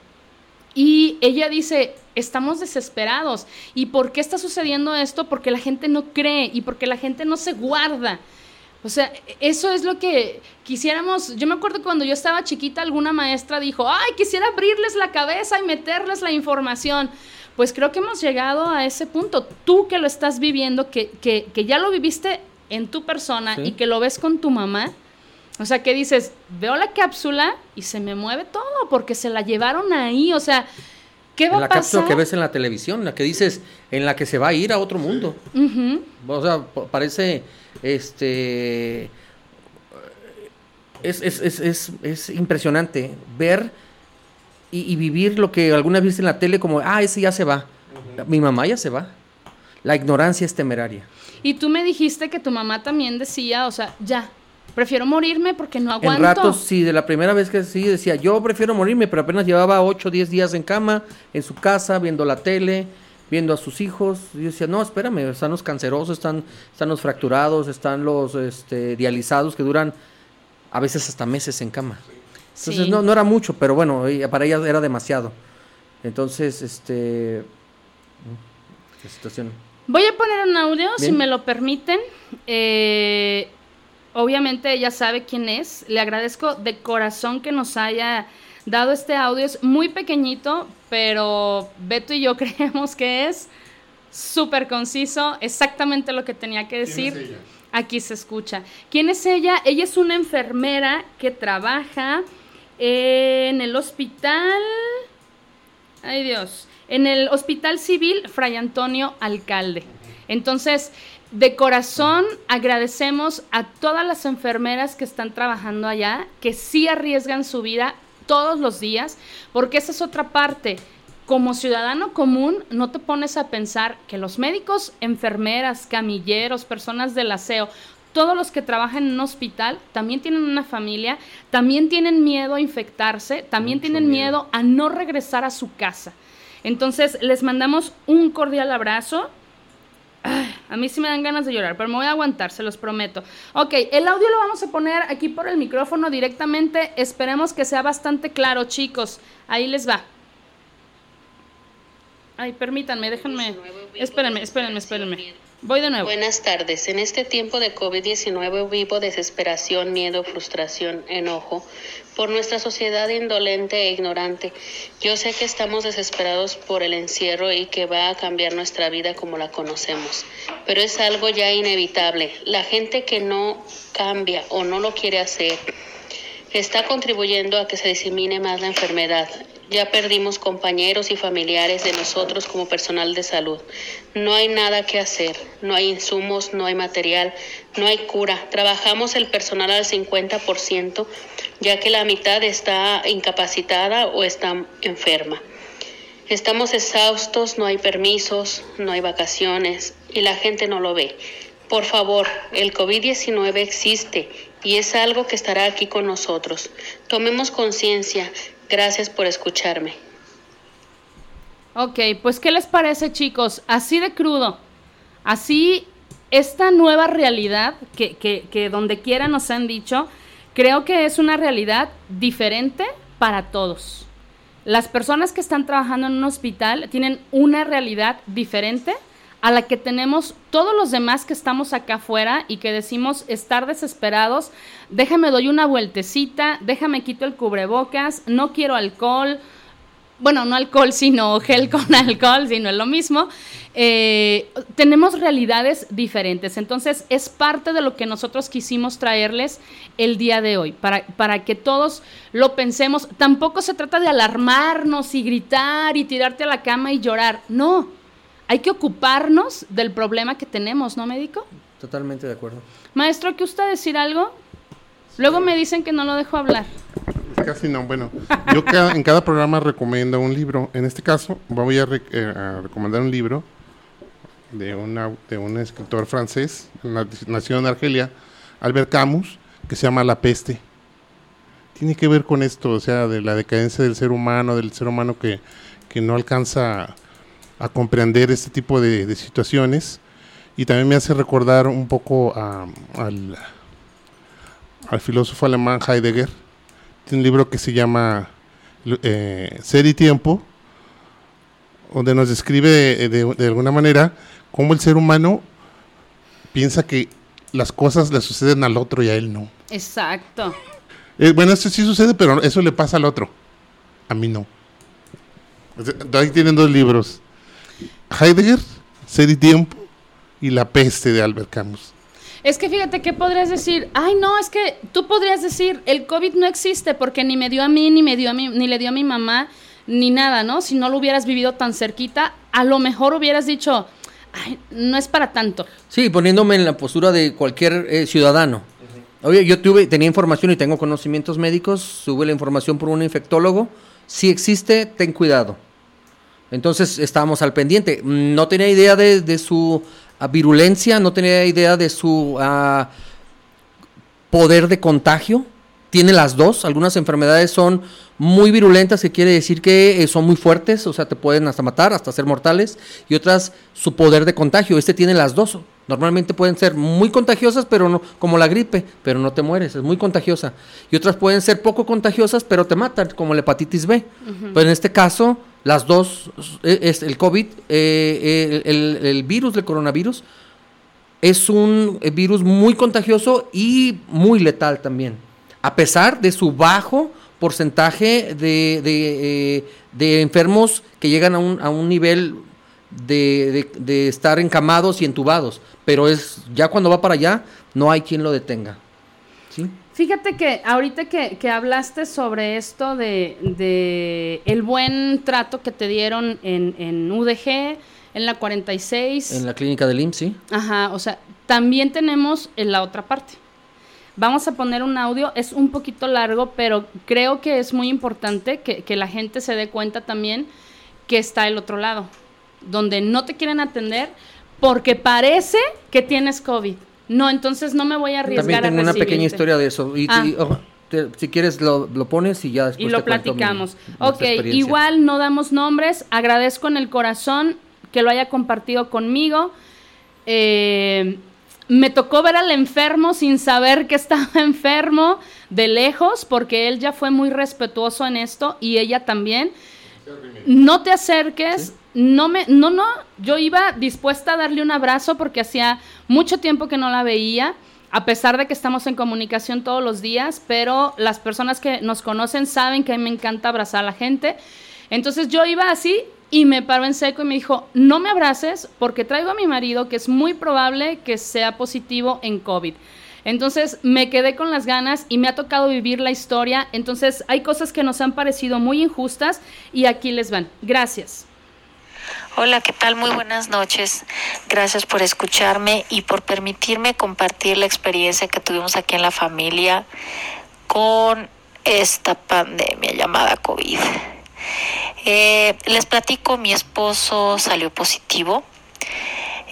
Y ella dice, estamos desesperados. ¿Y por qué está sucediendo esto? Porque la gente no cree y porque la gente no se guarda. O sea, eso es lo que quisiéramos. Yo me acuerdo cuando yo estaba chiquita, alguna maestra dijo, ay, quisiera abrirles la cabeza y meterles la información. Pues creo que hemos llegado a ese punto. Tú que lo estás viviendo, que, que, que ya lo viviste en tu persona Sí. y que lo ves con tu mamá. O sea, que dices, veo la cápsula y se me mueve todo porque se la llevaron ahí. O sea, ¿qué va En la a pasar? cápsula que ves en la televisión, la que dices, en la que se va a ir a otro mundo. O sea, pa- parece, este, es, es, es, es, es impresionante ver y, y vivir lo que alguna vez viste en la tele como, ah, ese ya se va. Mi mamá ya se va. La ignorancia es temeraria. Y tú me dijiste que tu mamá también decía, o sea, ya, prefiero morirme porque no aguanto. En ratos, sí, de la primera vez que sí, decía, yo prefiero morirme, pero apenas llevaba 8 o 10 días en cama, en su casa, viendo la tele, viendo a sus hijos. Y yo decía, no, espérame, están los cancerosos, están, están los fracturados, están los este, dializados que duran a veces hasta meses en cama. Entonces, Sí. no, no era mucho, pero bueno, para ella era demasiado. Entonces, este... mm, La situación... Voy a poner un audio, si me lo permiten. Eh, obviamente ella sabe quién es. Le agradezco de corazón que nos haya dado este audio. Es muy pequeñito, pero Beto y yo creemos que es súper conciso, exactamente lo que tenía que decir. Aquí se escucha. ¿Quién es ella? Ella es una enfermera que trabaja en el hospital. Ay Dios. En el Hospital Civil Fray Antonio Alcalde. Entonces, de corazón agradecemos a todas las enfermeras que están trabajando allá, que sí arriesgan su vida todos los días, porque esa es otra parte. Como ciudadano común, no te pones a pensar que los médicos, enfermeras, camilleros, personas del aseo, todos los que trabajan en un hospital también tienen una familia, también tienen miedo a infectarse, también Mucho tienen miedo. miedo a no regresar a su casa. Entonces, les mandamos un cordial abrazo. A mí sí me dan ganas de llorar, pero me voy a aguantar, se los prometo. Ok, el audio lo vamos a poner aquí por el micrófono directamente. Esperemos que sea bastante claro, chicos. Ahí les va. Ay, permítanme, déjenme. Espérenme, espérenme, espérenme. Voy de nuevo. Buenas tardes. En este tiempo de COVID-19 vivo desesperación, miedo, frustración, enojo por nuestra sociedad indolente e ignorante. Yo sé que estamos desesperados por el encierro y que va a cambiar nuestra vida como la conocemos, pero es algo ya inevitable. La gente que no cambia o no lo quiere hacer está contribuyendo a que se disemine más la enfermedad. Ya perdimos compañeros y familiares de nosotros como personal de salud. No hay nada que hacer, no hay insumos, no hay material, no hay cura. Trabajamos el personal al 50%, ya que la mitad está incapacitada o está enferma. Estamos exhaustos, no hay permisos, no hay vacaciones. y la gente no lo ve. Por favor, el COVID-19 existe y es algo que estará aquí con nosotros. Tomemos conciencia. Gracias por escucharme. Ok, pues ¿qué les parece chicos? Así de crudo, así esta nueva realidad que, que, que donde quiera nos han dicho, creo que es una realidad diferente para todos. Las personas que están trabajando en un hospital tienen una realidad diferente a la que tenemos todos los demás que estamos acá afuera y que decimos estar desesperados, déjame doy una vueltecita, déjame quito el cubrebocas, no quiero alcohol, bueno, no alcohol, sino gel con alcohol, sino es lo mismo. Eh, tenemos realidades diferentes. Entonces, es parte de lo que nosotros quisimos traerles el día de hoy, para, para que todos lo pensemos. Tampoco se trata de alarmarnos y gritar y tirarte a la cama y llorar. No, hay que ocuparnos del problema que tenemos, ¿no, médico? Totalmente de acuerdo. Maestro, ¿que usted decir algo? Luego me dicen que no lo dejo hablar. Casi no, bueno, yo ca- en cada programa recomiendo un libro. En este caso voy a, re- eh, a recomendar un libro de, una, de un escritor francés, na- nacido en Argelia, Albert Camus, que se llama La peste. Tiene que ver con esto, o sea, de la decadencia del ser humano, del ser humano que, que no alcanza a, comprender este tipo de, de situaciones. Y también me hace recordar un poco a- al, al filósofo alemán Heidegger. Tiene un libro que se llama eh, Ser y Tiempo, donde nos describe de, de- de alguna manera cómo el ser humano piensa que las cosas le suceden al otro y a él no. Exacto. Eh, bueno, eso sí sucede, pero eso le pasa al otro. A mí no. Ahí tienen dos libros. Heidegger, Ser y Tiempo, y La peste de Albert Camus. Es que fíjate que podrías decir, ay no, es que tú podrías decir, el COVID no existe porque ni me dio a mí, ni me dio a mí, ni le dio a mi mamá, ni nada, ¿no? Si no lo hubieras vivido tan cerquita, a lo mejor hubieras dicho, ay, no es para tanto. Sí, poniéndome en la postura de cualquier eh, ciudadano. Oye, yo tuve, tenía información y tengo conocimientos médicos, tuve la información por un infectólogo. Si existe, ten cuidado. Entonces estábamos al pendiente. No tenía idea de, de su ah, virulencia, no tenía idea de su ah, poder de contagio. Tiene las dos. Algunas enfermedades son muy virulentas, que quiere decir que eh, son muy fuertes, o sea, te pueden hasta matar, hasta ser mortales. Y otras, su poder de contagio. Este tiene las dos. Normalmente pueden ser muy contagiosas, pero no, como la gripe, pero no te mueres, es muy contagiosa. Y otras pueden ser poco contagiosas, pero te matan, como la hepatitis B. Pero en este caso, las dos, eh, es el COVID, eh, el, el- el virus del coronavirus, es un virus muy contagioso y muy letal también. A pesar de su bajo porcentaje de, de, eh, de enfermos que llegan a un, a un nivel de- de estar encamados y entubados. Pero es ya cuando va para allá, no hay quien lo detenga. ¿Sí? Fíjate que ahorita que, que hablaste sobre esto de, de el buen trato que te dieron en, en UDG, en la 46. En la clínica del IMSS, sí. Ajá, o sea, también tenemos en la otra parte. Vamos a poner un audio, es un poquito largo, pero creo que es muy importante que, que la gente se dé cuenta también que está el otro lado, donde no te quieren atender porque parece que tienes COVID. No, entonces no me voy a arriesgar También tengo a una pequeña historia de eso. Y, Ah. y, oh, te- si quieres lo, lo pones y ya después y te lo platicamos. Ok, igual no damos nombres, agradezco en el corazón que lo haya compartido conmigo. Eh, me tocó ver al enfermo sin saber que estaba enfermo de lejos, porque él ya fue muy respetuoso en esto y ella también. No te acerques, no me, no, no, yo iba dispuesta a darle un abrazo porque hacía mucho tiempo que no la veía, a pesar de que estamos en comunicación todos los días, pero las personas que nos conocen saben que a mí me encanta abrazar a la gente. Entonces yo iba así y me paró en seco y me dijo, no me abraces porque traigo a mi marido que es muy probable que sea positivo en COVID. Entonces me quedé con las ganas y me ha tocado vivir la historia. Entonces hay cosas que nos han parecido muy injustas y aquí les van. Gracias. Hola, ¿qué tal? Muy buenas noches. Gracias por escucharme y por permitirme compartir la experiencia que tuvimos aquí en la familia con esta pandemia llamada COVID. Eh, les platico, mi esposo salió positivo.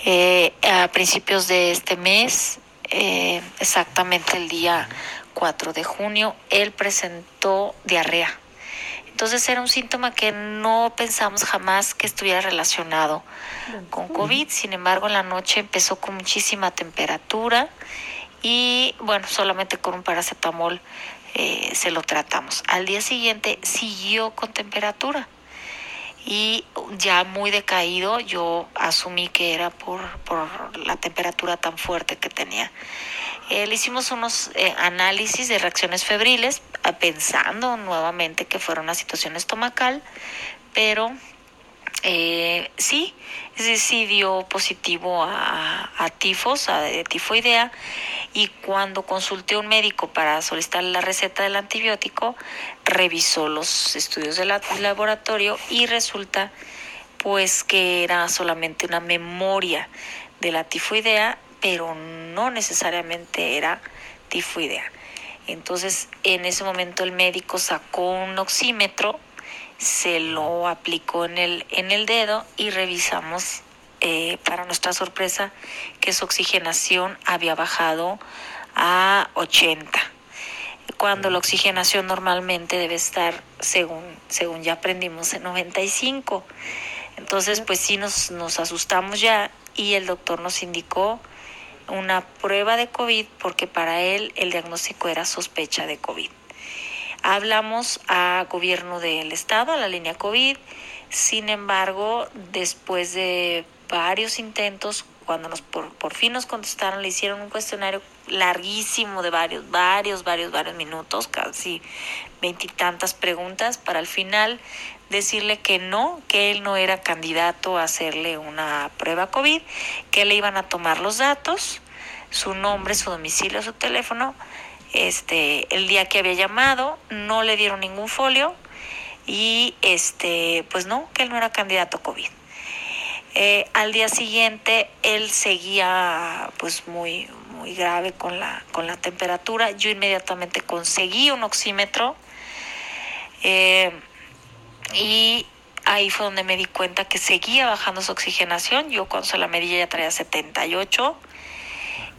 Eh, a principios de este mes, eh, exactamente el día 4 de junio, él presentó diarrea. Entonces era un síntoma que no pensamos jamás que estuviera relacionado con COVID. Sin embargo, en la noche empezó con muchísima temperatura y bueno, solamente con un paracetamol eh, se lo tratamos. Al día siguiente siguió con temperatura y ya muy decaído yo asumí que era por, por la temperatura tan fuerte que tenía. Eh, le hicimos unos eh, análisis de reacciones febriles eh, pensando nuevamente que fuera una situación estomacal, pero eh, sí, sí, dio positivo a, a tifos, a de tifoidea, y cuando consulté a un médico para solicitar la receta del antibiótico, revisó los estudios del la- laboratorio y resulta pues que era solamente una memoria de la tifoidea, pero no necesariamente era tifoidea. Entonces, en ese momento el médico sacó un oxímetro, se lo aplicó en el, en el dedo y revisamos, eh, para nuestra sorpresa, que su oxigenación había bajado a 80 cuando la oxigenación normalmente debe estar, según, según ya aprendimos, en 95. Entonces, pues sí nos, nos asustamos ya y el doctor nos indicó una prueba de COVID porque para él el diagnóstico era sospecha de COVID. Hablamos a gobierno del estado, a la línea COVID. Sin embargo, después de varios intentos, cuando nos por, por fin nos contestaron, le hicieron un cuestionario larguísimo de varios, varios, varios, varios minutos, casi veintitantas preguntas, para al final decirle que no, que él no era candidato a hacerle una prueba COVID, que le iban a tomar los datos, su nombre, su domicilio, su teléfono, este, el día que había llamado, no le dieron ningún folio y este, pues no, que él no era candidato a COVID. Eh, al día siguiente él seguía pues muy, muy grave con la, con la temperatura. Yo inmediatamente conseguí un oxímetro eh, y ahí fue donde me di cuenta que seguía bajando su oxigenación. Yo cuando se la medí ya traía 78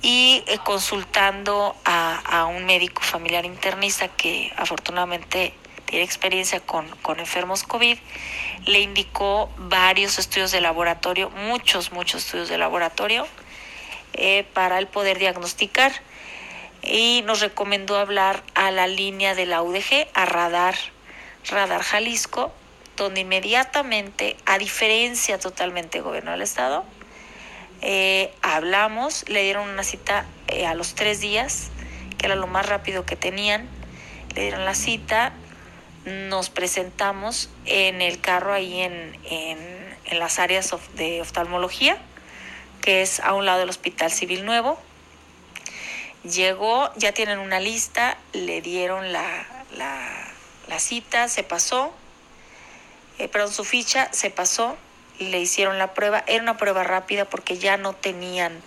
y eh, consultando a, un médico familiar internista que afortunadamente tiene experiencia con, con enfermos COVID, le indicó varios estudios de laboratorio, muchos, muchos estudios de laboratorio, eh, para el poder diagnosticar. Y nos recomendó hablar a la línea de la UDG, a Radar, Radar Jalisco, donde inmediatamente, a diferencia totalmente del gobierno del Estado, eh, hablamos, le dieron una cita eh, a los tres días, que era lo más rápido que tenían, le dieron la cita, nos presentamos en el carro ahí en, en, las áreas de oftalmología, que es a un lado del Hospital Civil Nuevo. Llegó, ya tienen una lista, le dieron la, la cita, se pasó, eh, perdón, su ficha se pasó, le hicieron la prueba, era una prueba rápida porque ya no tenían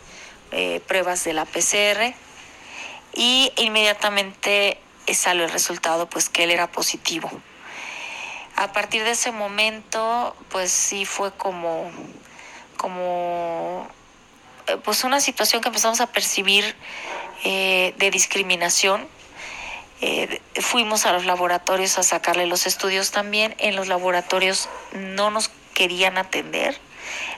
eh, pruebas de la PCR y inmediatamente eh, salió el resultado pues que él era positivo. A partir de ese momento pues sí fue como como eh, pues una situación que empezamos a percibir de discriminación. Eh, fuimos a los laboratorios a sacarle los estudios también. En los laboratorios no nos querían atender.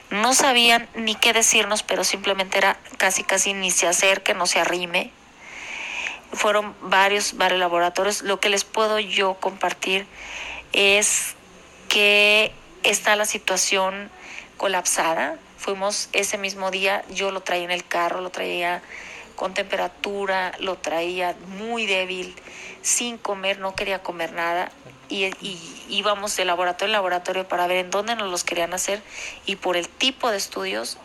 No sabían ni qué decirnos, pero simplemente era casi casi ni se acerque, no se arrime. Fueron varios, varios laboratorios. Lo que les puedo yo compartir es que está la situación colapsada. Fuimos ese mismo día, yo lo traía en el carro, lo traía con temperatura, lo traía muy débil, sin comer, no quería comer nada. Y, y íbamos de laboratorio en laboratorio para ver en dónde nos los querían hacer. Y por el tipo de estudios,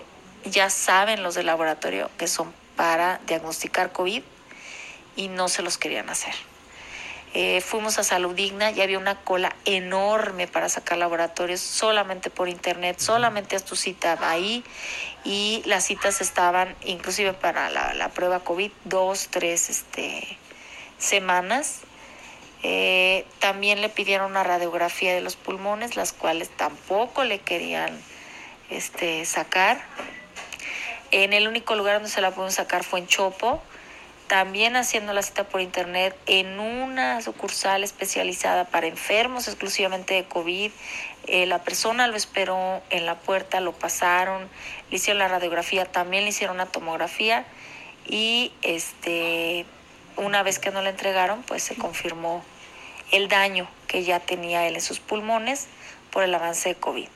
ya saben los del laboratorio que son para diagnosticar COVID y no se los querían hacer. Eh, fuimos a Salud Digna y había una cola enorme para sacar laboratorios solamente por internet, solamente haz tu cita ahí y las citas estaban inclusive para la, la prueba COVID dos, tres este, semanas. Eh, también le pidieron una radiografía de los pulmones, las cuales tampoco le querían este, sacar. En el único lugar donde se la pudimos sacar fue en Chopo, también haciendo la cita por internet en una sucursal especializada para enfermos exclusivamente de COVID. Eh, la persona lo esperó en la puerta, lo pasaron, le hicieron la radiografía, también le hicieron una tomografía y este una vez que no le entregaron, pues se confirmó el daño que ya tenía él en sus pulmones por el avance de COVID.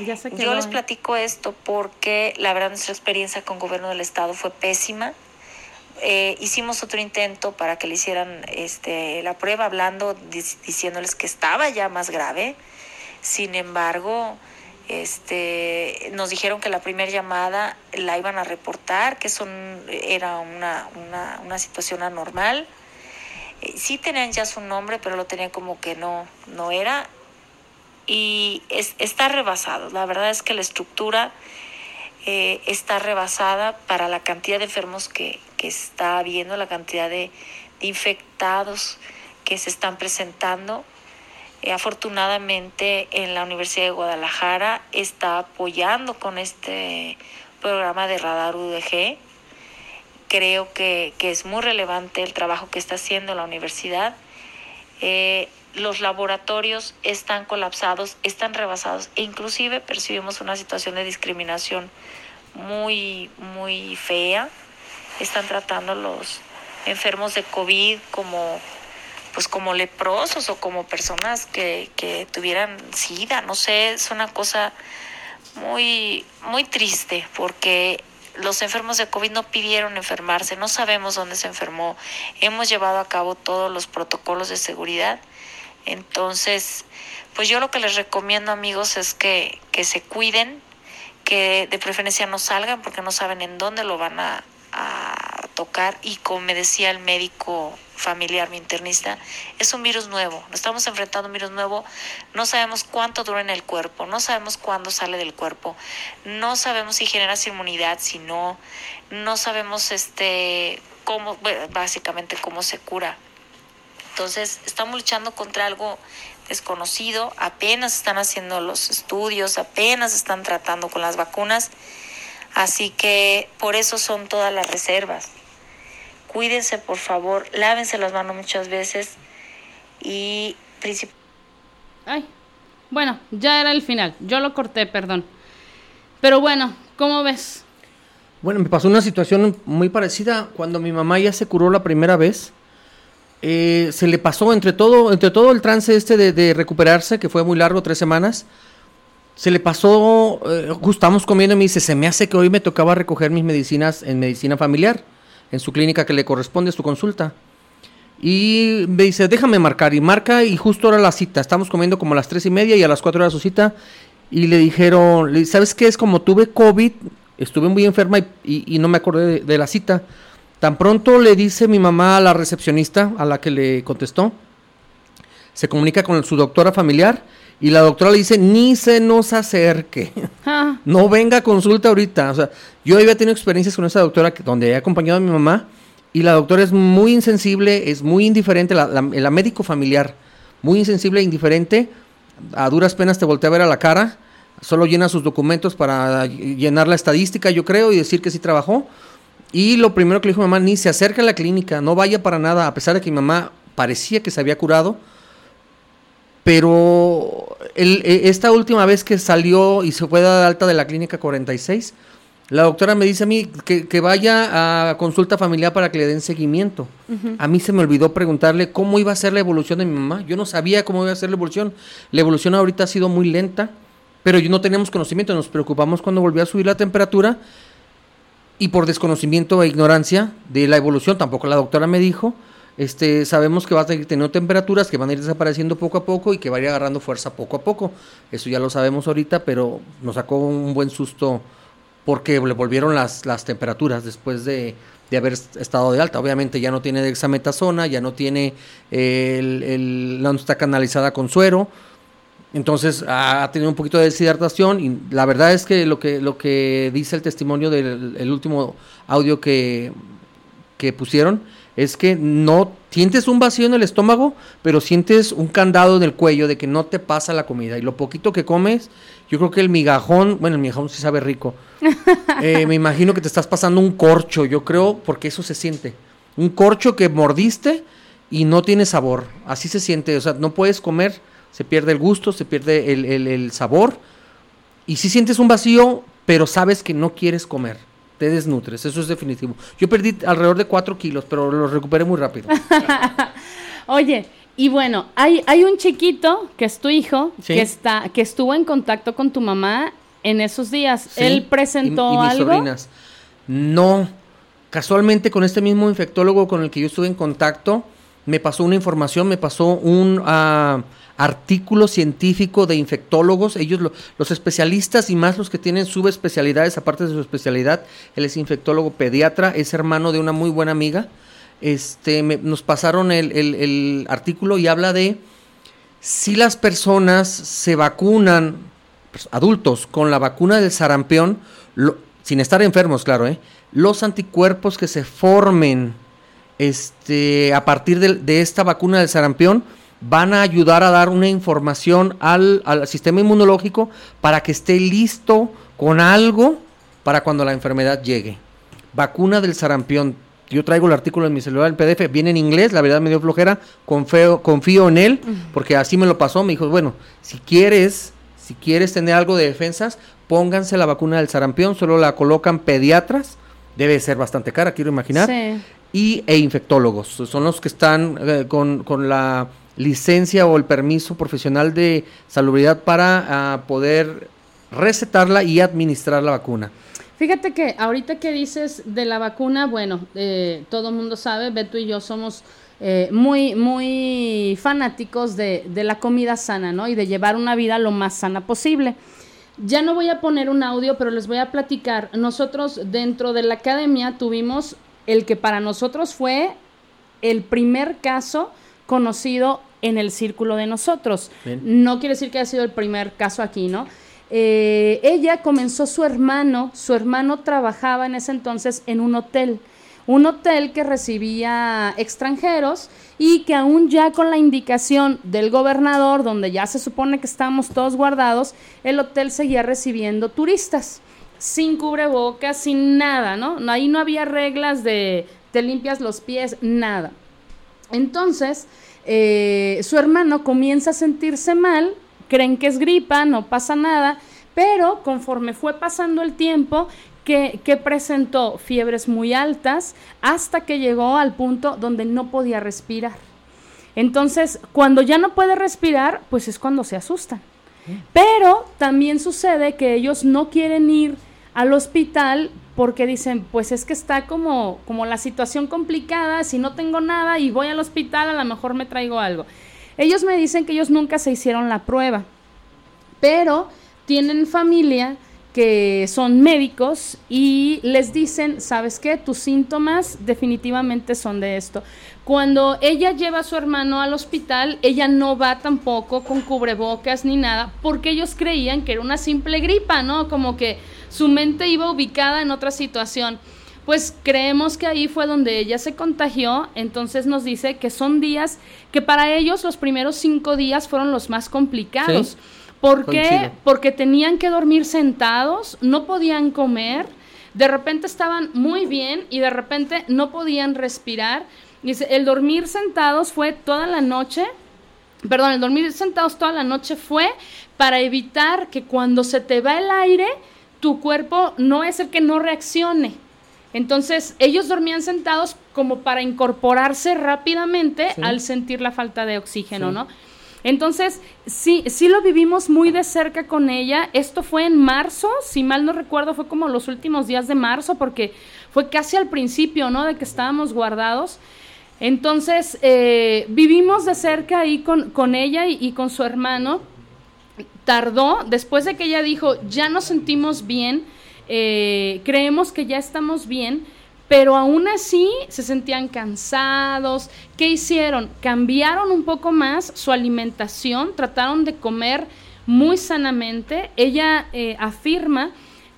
Ya Yo les platico esto porque la verdad nuestra experiencia con gobierno del estado fue pésima. Eh, hicimos otro intento para que le hicieran este, la prueba hablando, dic- diciéndoles que estaba ya más grave. Sin embargo, este, nos dijeron que la primera llamada la iban a reportar, que eso era una, una, una situación anormal. Eh, sí tenían ya su nombre, pero lo tenían como que no, no era. Y es, está rebasado. La verdad es que la estructura eh, está rebasada para la cantidad de enfermos que, está habiendo, la cantidad de, de infectados que se están presentando. Eh, afortunadamente en la Universidad de Guadalajara está apoyando con este programa de radar UDG. Creo que, que es muy relevante el trabajo que está haciendo la universidad. Eh, los laboratorios están colapsados, están rebasados e inclusive percibimos una situación de discriminación muy, muy fea. Están tratando los enfermos de COVID como pues como leprosos o como personas que, que tuvieran sida, no sé, es una cosa muy, muy triste porque los enfermos de COVID no pidieron enfermarse, no sabemos dónde se enfermó, hemos llevado a cabo todos los protocolos de seguridad, entonces, pues yo lo que les recomiendo amigos es que, que se cuiden, que de preferencia no salgan porque no saben en dónde lo van a, a tocar y como me decía el médico familiar, mi internista, es un virus nuevo, nos estamos enfrentando a un virus nuevo, no sabemos cuánto dura en el cuerpo, no sabemos cuándo sale del cuerpo, no sabemos si genera inmunidad, si no, no sabemos este cómo, básicamente cómo se cura. Entonces, estamos luchando contra algo desconocido, apenas están haciendo los estudios, apenas están tratando con las vacunas, así que por eso son todas las reservas. Cuídense, por favor, lávense las manos muchas veces y principalmente Ay, bueno, ya era el final. Yo lo corté, perdón. Pero bueno, ¿cómo ves? Bueno, me pasó una situación muy parecida cuando mi mamá ya se curó la primera vez. eh, se le pasó entre todo, entre todo el trance este de, de recuperarse, que fue muy largo, tres semanas. Se le pasó, eh, justo estábamos comiendo y me dice, se me hace que hoy me tocaba recoger mis medicinas en medicina familiar, en su clínica que le corresponde su consulta. Y me dice, déjame marcar. Y marca y justo era la cita. Estamos comiendo como a las tres y media y a las cuatro era su cita. Y le dijeron, ¿sabes qué? Es como tuve COVID, estuve muy enferma y no me acordé de, de la cita. Tan pronto le dice mi mamá a la recepcionista, a la que le contestó, se comunica con su doctora familiar y la doctora le dice, ni se nos acerque. Ah, No venga a consulta ahorita. O sea, yo había tenido experiencias con esa doctora que, donde he acompañado a mi mamá y la doctora es muy insensible, es muy indiferente, la, la- la médico familiar, muy insensible e indiferente. A duras penas te voltea a ver a la cara, solo llena sus documentos para llenar la estadística, yo creo, y decir que sí trabajó. Y lo primero que le dijo mi mamá, ni se acerque a la clínica, no vaya para nada, a pesar de que mi mamá parecía que se había curado. Pero el- e- esta última vez que salió y se fue de alta de la clínica 46, la doctora me dice a mí que, que vaya a consulta familiar para que le den seguimiento. A mí se me olvidó preguntarle cómo iba a ser la evolución de mi mamá. Yo no sabía cómo iba a ser la evolución. La evolución ahorita ha sido muy lenta, pero yo no teníamos conocimiento. Nos preocupamos cuando volvió a subir la temperatura y por desconocimiento e ignorancia de la evolución, tampoco la doctora me dijo, este, sabemos que va a seguir teniendo temperaturas que van a ir desapareciendo poco a poco y que va a ir agarrando fuerza poco a poco. Eso ya lo sabemos ahorita, pero nos sacó un buen susto porque le volvieron las, las temperaturas después de, de haber est- estado de alta. Obviamente ya no tiene dexametasona, ya no tiene el, no está canalizada con suero. Entonces ha tenido un poquito de deshidratación y la verdad es que lo que, lo que dice el testimonio del el último audio que, que pusieron es que no sientes un vacío en el estómago, pero sientes un candado en el cuello de que no te pasa la comida. Y lo poquito que comes, yo creo que el migajón, bueno, el migajón sí sabe rico. Eh, me imagino que te estás pasando un corcho, yo creo, porque eso se siente. Un corcho que mordiste y no tiene sabor. Así se siente, o sea, no puedes comer, se pierde el gusto, se pierde el, el- el sabor. Y sí sientes un vacío, pero sabes que no quieres comer. Te desnutres, eso es definitivo. Yo perdí alrededor de 4 kilos, pero los recuperé muy rápido. Oye, y bueno, hay, hay un chiquito que es tu hijo, Sí. que está, que estuvo en contacto con tu mamá en esos días. Sí, Él presentó y, y mis algo. sobrinas. No. Casualmente con este mismo infectólogo con el que yo estuve en contacto, me pasó una información, me pasó un ah, artículo científico de infectólogos, ellos lo- los especialistas y más los que tienen subespecialidades aparte de su especialidad, él es infectólogo pediatra, es hermano de una muy buena amiga. Este, me- nos pasaron el, el- artículo y habla de si las personas se vacunan, pues, adultos, con la vacuna del sarampión, sin estar enfermos, claro, ¿eh? los anticuerpos que se formen este, a partir de esta vacuna del sarampión van a ayudar a dar una información al, al sistema inmunológico para que esté listo con algo para cuando la enfermedad llegue. Vacuna del sarampión. Yo traigo el artículo en mi celular, el PDF, viene en inglés, la verdad me dio flojera, confío, confío en él, porque así me lo pasó, me dijo, bueno, si quieres, si quieres tener algo de defensas, pónganse la vacuna del sarampión, solo la colocan pediatras, debe ser bastante cara, quiero imaginar, Sí. y, e infectólogos, son los que están eh, con, con la licencia o el permiso profesional de salubridad para ah, poder recetarla y administrar la vacuna. Fíjate que ahorita que dices de la vacuna, bueno, eh, todo el mundo sabe, Beto y yo somos eh, muy, muy fanáticos de, de la comida sana, ¿no? Y de llevar una vida lo más sana posible. Ya no voy a poner un audio, pero les voy a platicar. Nosotros dentro de la academia tuvimos el que para nosotros fue el primer caso conocido en el círculo de nosotros. Bien. No quiere decir que haya sido el primer caso aquí, ¿no? Eh, ella comenzó su hermano, su hermano trabajaba en ese entonces en un hotel, un hotel que recibía extranjeros y que aún ya con la indicación del gobernador, donde ya se supone que estamos todos guardados, el hotel seguía recibiendo turistas, sin cubrebocas, sin nada, ¿no? No- Ahí no había reglas de te limpias los pies, nada. Entonces, eh, su hermano comienza a sentirse mal, creen que es gripa, no pasa nada, pero conforme fue pasando el tiempo, que, que presentó fiebres muy altas hasta que llegó al punto donde no podía respirar. Entonces, cuando ya no puede respirar, pues es cuando se asustan. Pero también sucede que ellos no quieren ir al hospital porque dicen, pues es que está como, como la situación complicada, si no tengo nada y voy al hospital, a lo mejor me traigo algo. Ellos me dicen que ellos nunca se hicieron la prueba, pero tienen familia que son médicos y les dicen, ¿sabes qué? Tus síntomas definitivamente son de esto. Cuando ella lleva a su hermano al hospital, ella no va tampoco con cubrebocas ni nada, porque ellos creían que era una simple gripa, ¿no? Como que su mente iba ubicada en otra situación. Pues creemos que ahí fue donde ella se contagió, entonces nos dice que son días que para ellos los primeros cinco días fueron los más complicados. Sí. ¿Por qué? Coincido. Porque tenían que dormir sentados, no podían comer, de repente estaban muy bien y de repente no podían respirar. Dice, el dormir sentados fue toda la noche, perdón, el dormir sentados toda la noche fue para evitar que cuando se te va el aire, tu cuerpo no es el que no reaccione. Entonces, ellos dormían sentados como para incorporarse rápidamente Sí. al sentir la falta de oxígeno, Sí. ¿no? Entonces, sí, sí lo vivimos muy de cerca con ella. Esto fue en marzo, si mal no recuerdo, fue como los últimos días de marzo, porque fue casi al principio, ¿no? De que estábamos guardados. Entonces, eh, vivimos de cerca ahí con, con ella y, y con su hermano. Tardó, después de que ella dijo, ya nos sentimos bien, eh, creemos que ya estamos bien, pero aún así se sentían cansados. ¿Qué hicieron? Cambiaron un poco más su alimentación, trataron de comer muy sanamente. Ella eh, afirma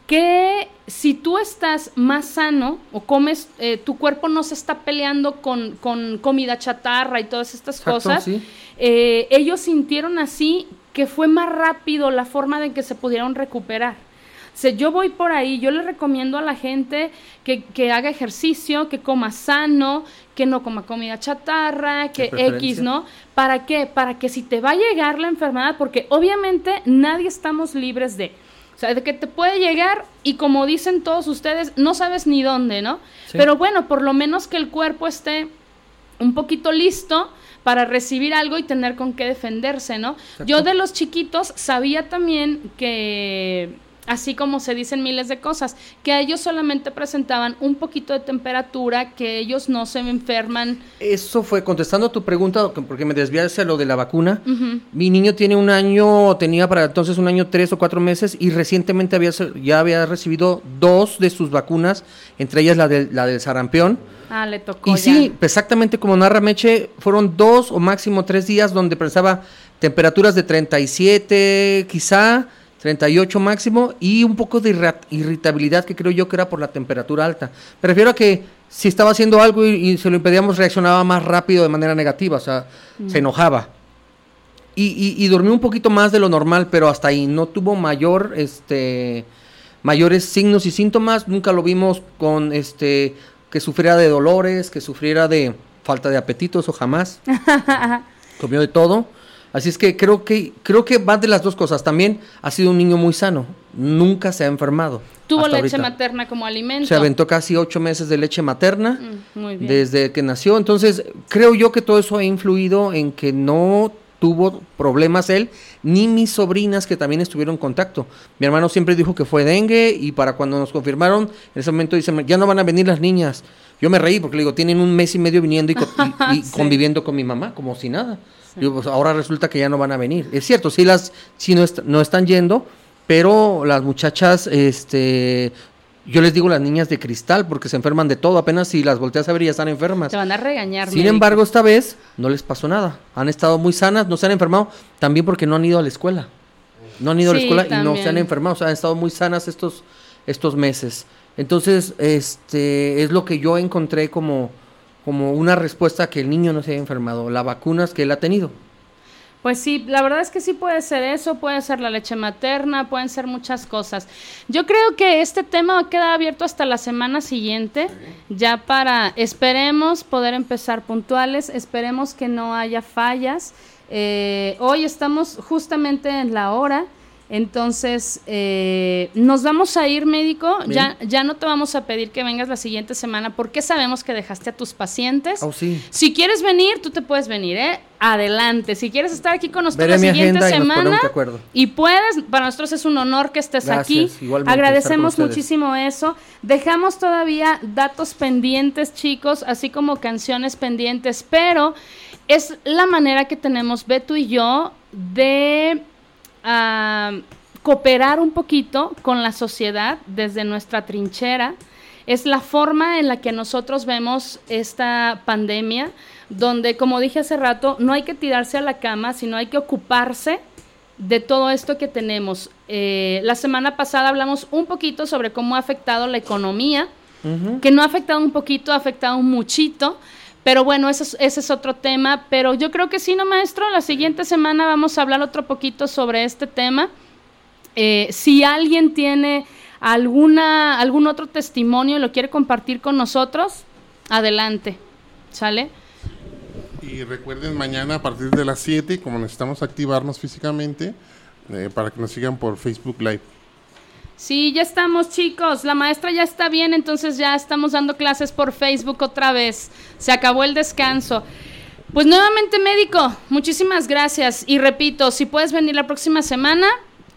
que si tú estás más sano o comes, eh, tu cuerpo no se está peleando con, con comida chatarra y todas estas Exacto, cosas, sí. eh, ellos sintieron así que fue más rápido la forma de que se pudieron recuperar. O sea, yo voy por ahí, yo le recomiendo a la gente que, que haga ejercicio, que coma sano, que no coma comida chatarra, que. X, ¿no? ¿Para qué? Para que si te va a llegar la enfermedad, porque obviamente nadie estamos libres de... O sea, de que te puede llegar y como dicen todos ustedes, no sabes ni dónde, ¿no? Sí. Pero bueno, por lo menos que el cuerpo esté un poquito listo para recibir algo y tener con qué defenderse, ¿no? Yo de los chiquitos sabía también que, así como se dicen miles de cosas, que ellos solamente presentaban un poquito de temperatura, que ellos no se enferman. Eso fue contestando a tu pregunta, que- porque me desviaste a lo de la vacuna. Mi niño tiene un año, tenía para entonces un año, tres o cuatro meses, y recientemente había, ya había recibido dos de sus vacunas, entre ellas la, del- la del sarampión. Ah, le tocó. Y ya. sí, exactamente como narra Meche, fueron dos o máximo tres días donde pensaba temperaturas de 37, quizá 38 máximo, y un poco de irritabilidad que creo yo que era por la temperatura alta. Me refiero a que si estaba haciendo algo y, y se lo impedíamos, reaccionaba más rápido de manera negativa, o sea, se enojaba. Y, y, y dormí un poquito más de lo normal, pero hasta ahí no tuvo mayor, este, mayores signos y síntomas. Nunca lo vimos con, este, que sufriera de dolores, que sufriera de falta de apetito, eso jamás. Comió de todo. Así es que creo que creo que va de las dos cosas. También ha sido un niño muy sano. Nunca se ha enfermado. Tuvo leche ahorita. materna como alimento. Se aventó casi ocho meses de leche materna Mm, muy bien. desde que nació. Entonces, creo yo que todo eso ha influido en que no tuvo problemas él, ni mis sobrinas que también estuvieron en contacto. Mi hermano siempre dijo que fue dengue y para cuando nos confirmaron, en ese momento dicen, ya no van a venir las niñas. Yo me reí porque le digo, tienen un mes y medio viniendo y, co- y- y Sí. conviviendo con mi mamá, como si nada. Digo, pues ahora resulta que ya no van a venir. Es cierto, sí las, sí no, est- no están yendo, pero las muchachas, este, yo les digo las niñas de cristal porque se enferman de todo, apenas si las volteas a ver ya están enfermas. Te van a regañar. Sin médico. embargo, esta vez no les pasó nada. Han estado muy sanas, no se han enfermado, también porque no han ido a la escuela. No han ido a la escuela y no se han enfermado, o sea, han estado muy sanas estos, estos meses. Entonces, este, es lo que yo encontré como, como una respuesta a que el niño no se haya enfermado, las vacunas que él ha tenido. Pues sí, la verdad es que sí puede ser eso, puede ser la leche materna, pueden ser muchas cosas. Yo creo que este tema va a quedar abierto hasta la semana siguiente, ya para, esperemos poder empezar puntuales, esperemos que no haya fallas. Eh, hoy estamos justamente en la hora, entonces eh, nos vamos a ir médico, ya, ya no te vamos a pedir que vengas la siguiente semana porque sabemos que dejaste a tus pacientes. Oh, sí. Si quieres venir, tú te puedes venir, ¿eh? Adelante. Si quieres estar aquí con nosotros Veré la siguiente y semana acuerdo. y puedes, para nosotros es un honor que estés Gracias, aquí. Agradecemos muchísimo eso. Dejamos todavía datos pendientes, chicos, así como canciones pendientes, pero es la manera que tenemos Beto y yo de ah, cooperar un poquito con la sociedad desde nuestra trinchera. Es la forma en la que nosotros vemos esta pandemia, donde, como dije hace rato, no hay que tirarse a la cama, sino hay que ocuparse de todo esto que tenemos. Eh, la semana pasada hablamos un poquito sobre cómo ha afectado la economía, que no ha afectado un poquito, ha afectado un muchito. Pero bueno, ese es, ese es otro tema. Pero yo creo que sí, no, maestro. La siguiente semana vamos a hablar otro poquito sobre este tema. Eh, si alguien tiene alguna, algún otro testimonio y lo quiere compartir con nosotros, adelante. ¿Sale? Y recuerden mañana a partir de las 7, como necesitamos activarnos físicamente, eh, para que nos sigan por Facebook Live. Sí, ya estamos, chicos. La maestra ya está bien, entonces ya estamos dando clases por Facebook otra vez. Se acabó el descanso. Pues nuevamente, médico, muchísimas gracias. Y repito, si puedes venir la próxima semana,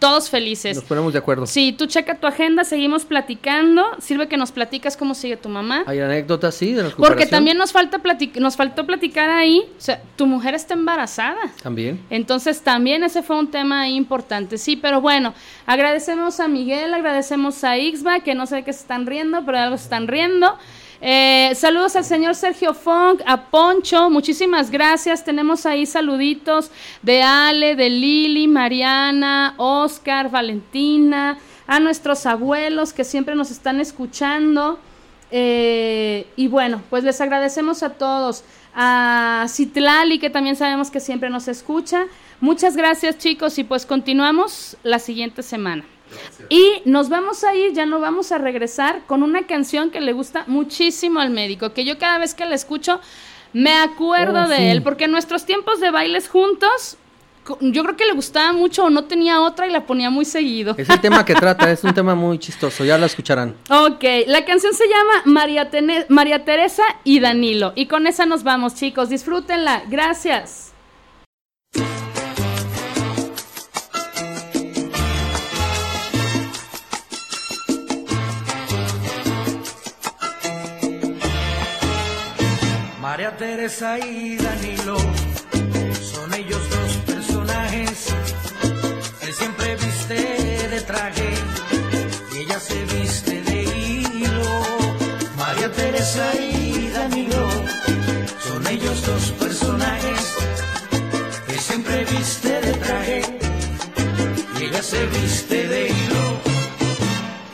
todos felices. Nos ponemos de acuerdo. Sí, tú checa tu agenda, seguimos platicando. Sirve que nos platicas cómo sigue tu mamá. Hay anécdotas, sí, de la Porque también nos, falta platic- nos faltó platicar ahí. O sea, tu mujer está embarazada. También. Entonces también ese fue un tema importante, sí, pero bueno, agradecemos a Miguel, agradecemos a Ixba, que no sé de qué se están riendo, pero de algo se están riendo. Eh, saludos al señor Sergio Funk, a Poncho, muchísimas gracias. Tenemos ahí saluditos de Ale, de Lili, Mariana, Oscar, Valentina, a nuestros abuelos que siempre nos están escuchando. Eh, y bueno, pues les agradecemos a todos. A Citlali, que también sabemos que siempre nos escucha. Muchas gracias, chicos, y pues continuamos la siguiente semana. Y nos vamos a ir, ya no vamos a regresar con una canción que le gusta muchísimo al médico, que yo cada vez que la escucho me acuerdo Oh, de sí. él, porque en nuestros tiempos de bailes juntos, yo creo que le gustaba mucho o no tenía otra y la ponía muy seguido. Es el tema que trata, es un tema muy chistoso, ya lo escucharán. Ok, la canción se llama María, Tene- María Teresa y Danilo. Y con esa nos vamos, chicos. Disfrútenla. Gracias. María Teresa y Danilo son ellos dos personajes. Él siempre viste de traje y ella se viste de hilo. María Teresa y Danilo son ellos dos personajes. Él siempre viste de traje y ella se viste de hilo.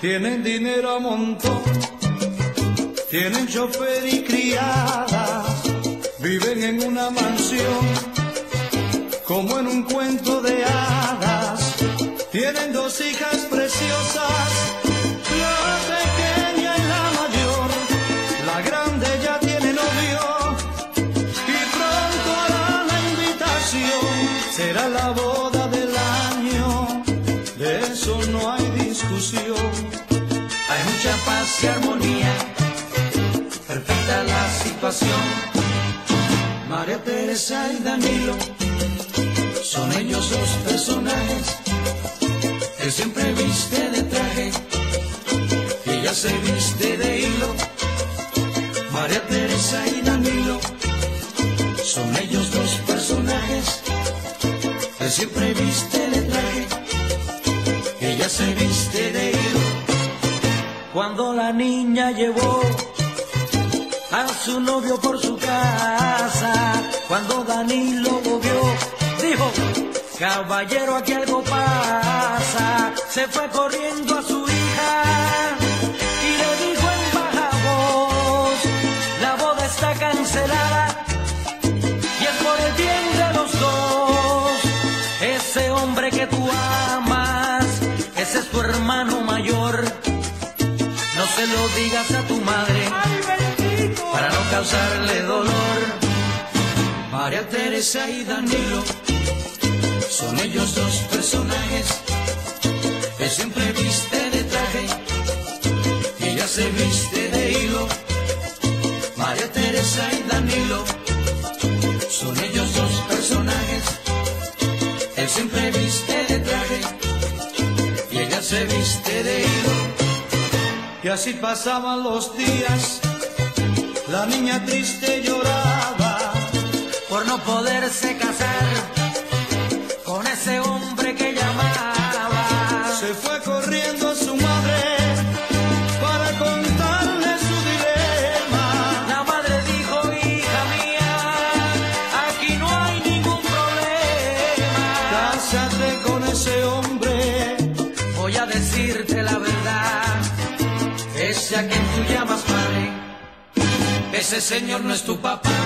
Tienen dinero a montón tienen chofer y criadas, viven en una mansión, como en un cuento de hadas. Tienen dos hijas preciosas, la pequeña y la mayor. La grande ya tiene novio y pronto hará la invitación. Será la boda del año, de eso no hay discusión. Hay mucha paz y armonía situación. María Teresa y Danilo son ellos dos personajes que siempre viste de traje y ella se viste de hilo. María Teresa y Danilo son ellos dos personajes que siempre viste de traje y ella se viste de hilo. Cuando la niña llevó a su novio por su casa. Cuando Danilo lo vio, dijo, caballero, aquí algo pasa. Se fue corriendo a su hija y le dijo en baja voz, la boda está cancelada y es por el bien de los dos. Ese hombre que tú amas, ese es tu hermano mayor. No se lo digas a tu madre causarle dolor. María Teresa y Danilo son ellos dos personajes que siempre viste de traje y ella se viste de hilo. María Teresa y Danilo son ellos dos personajes. Él siempre viste de traje y ella se viste de hilo. Y así pasaban los días la niña triste lloraba por no poderse casar ese señor no es tu papá.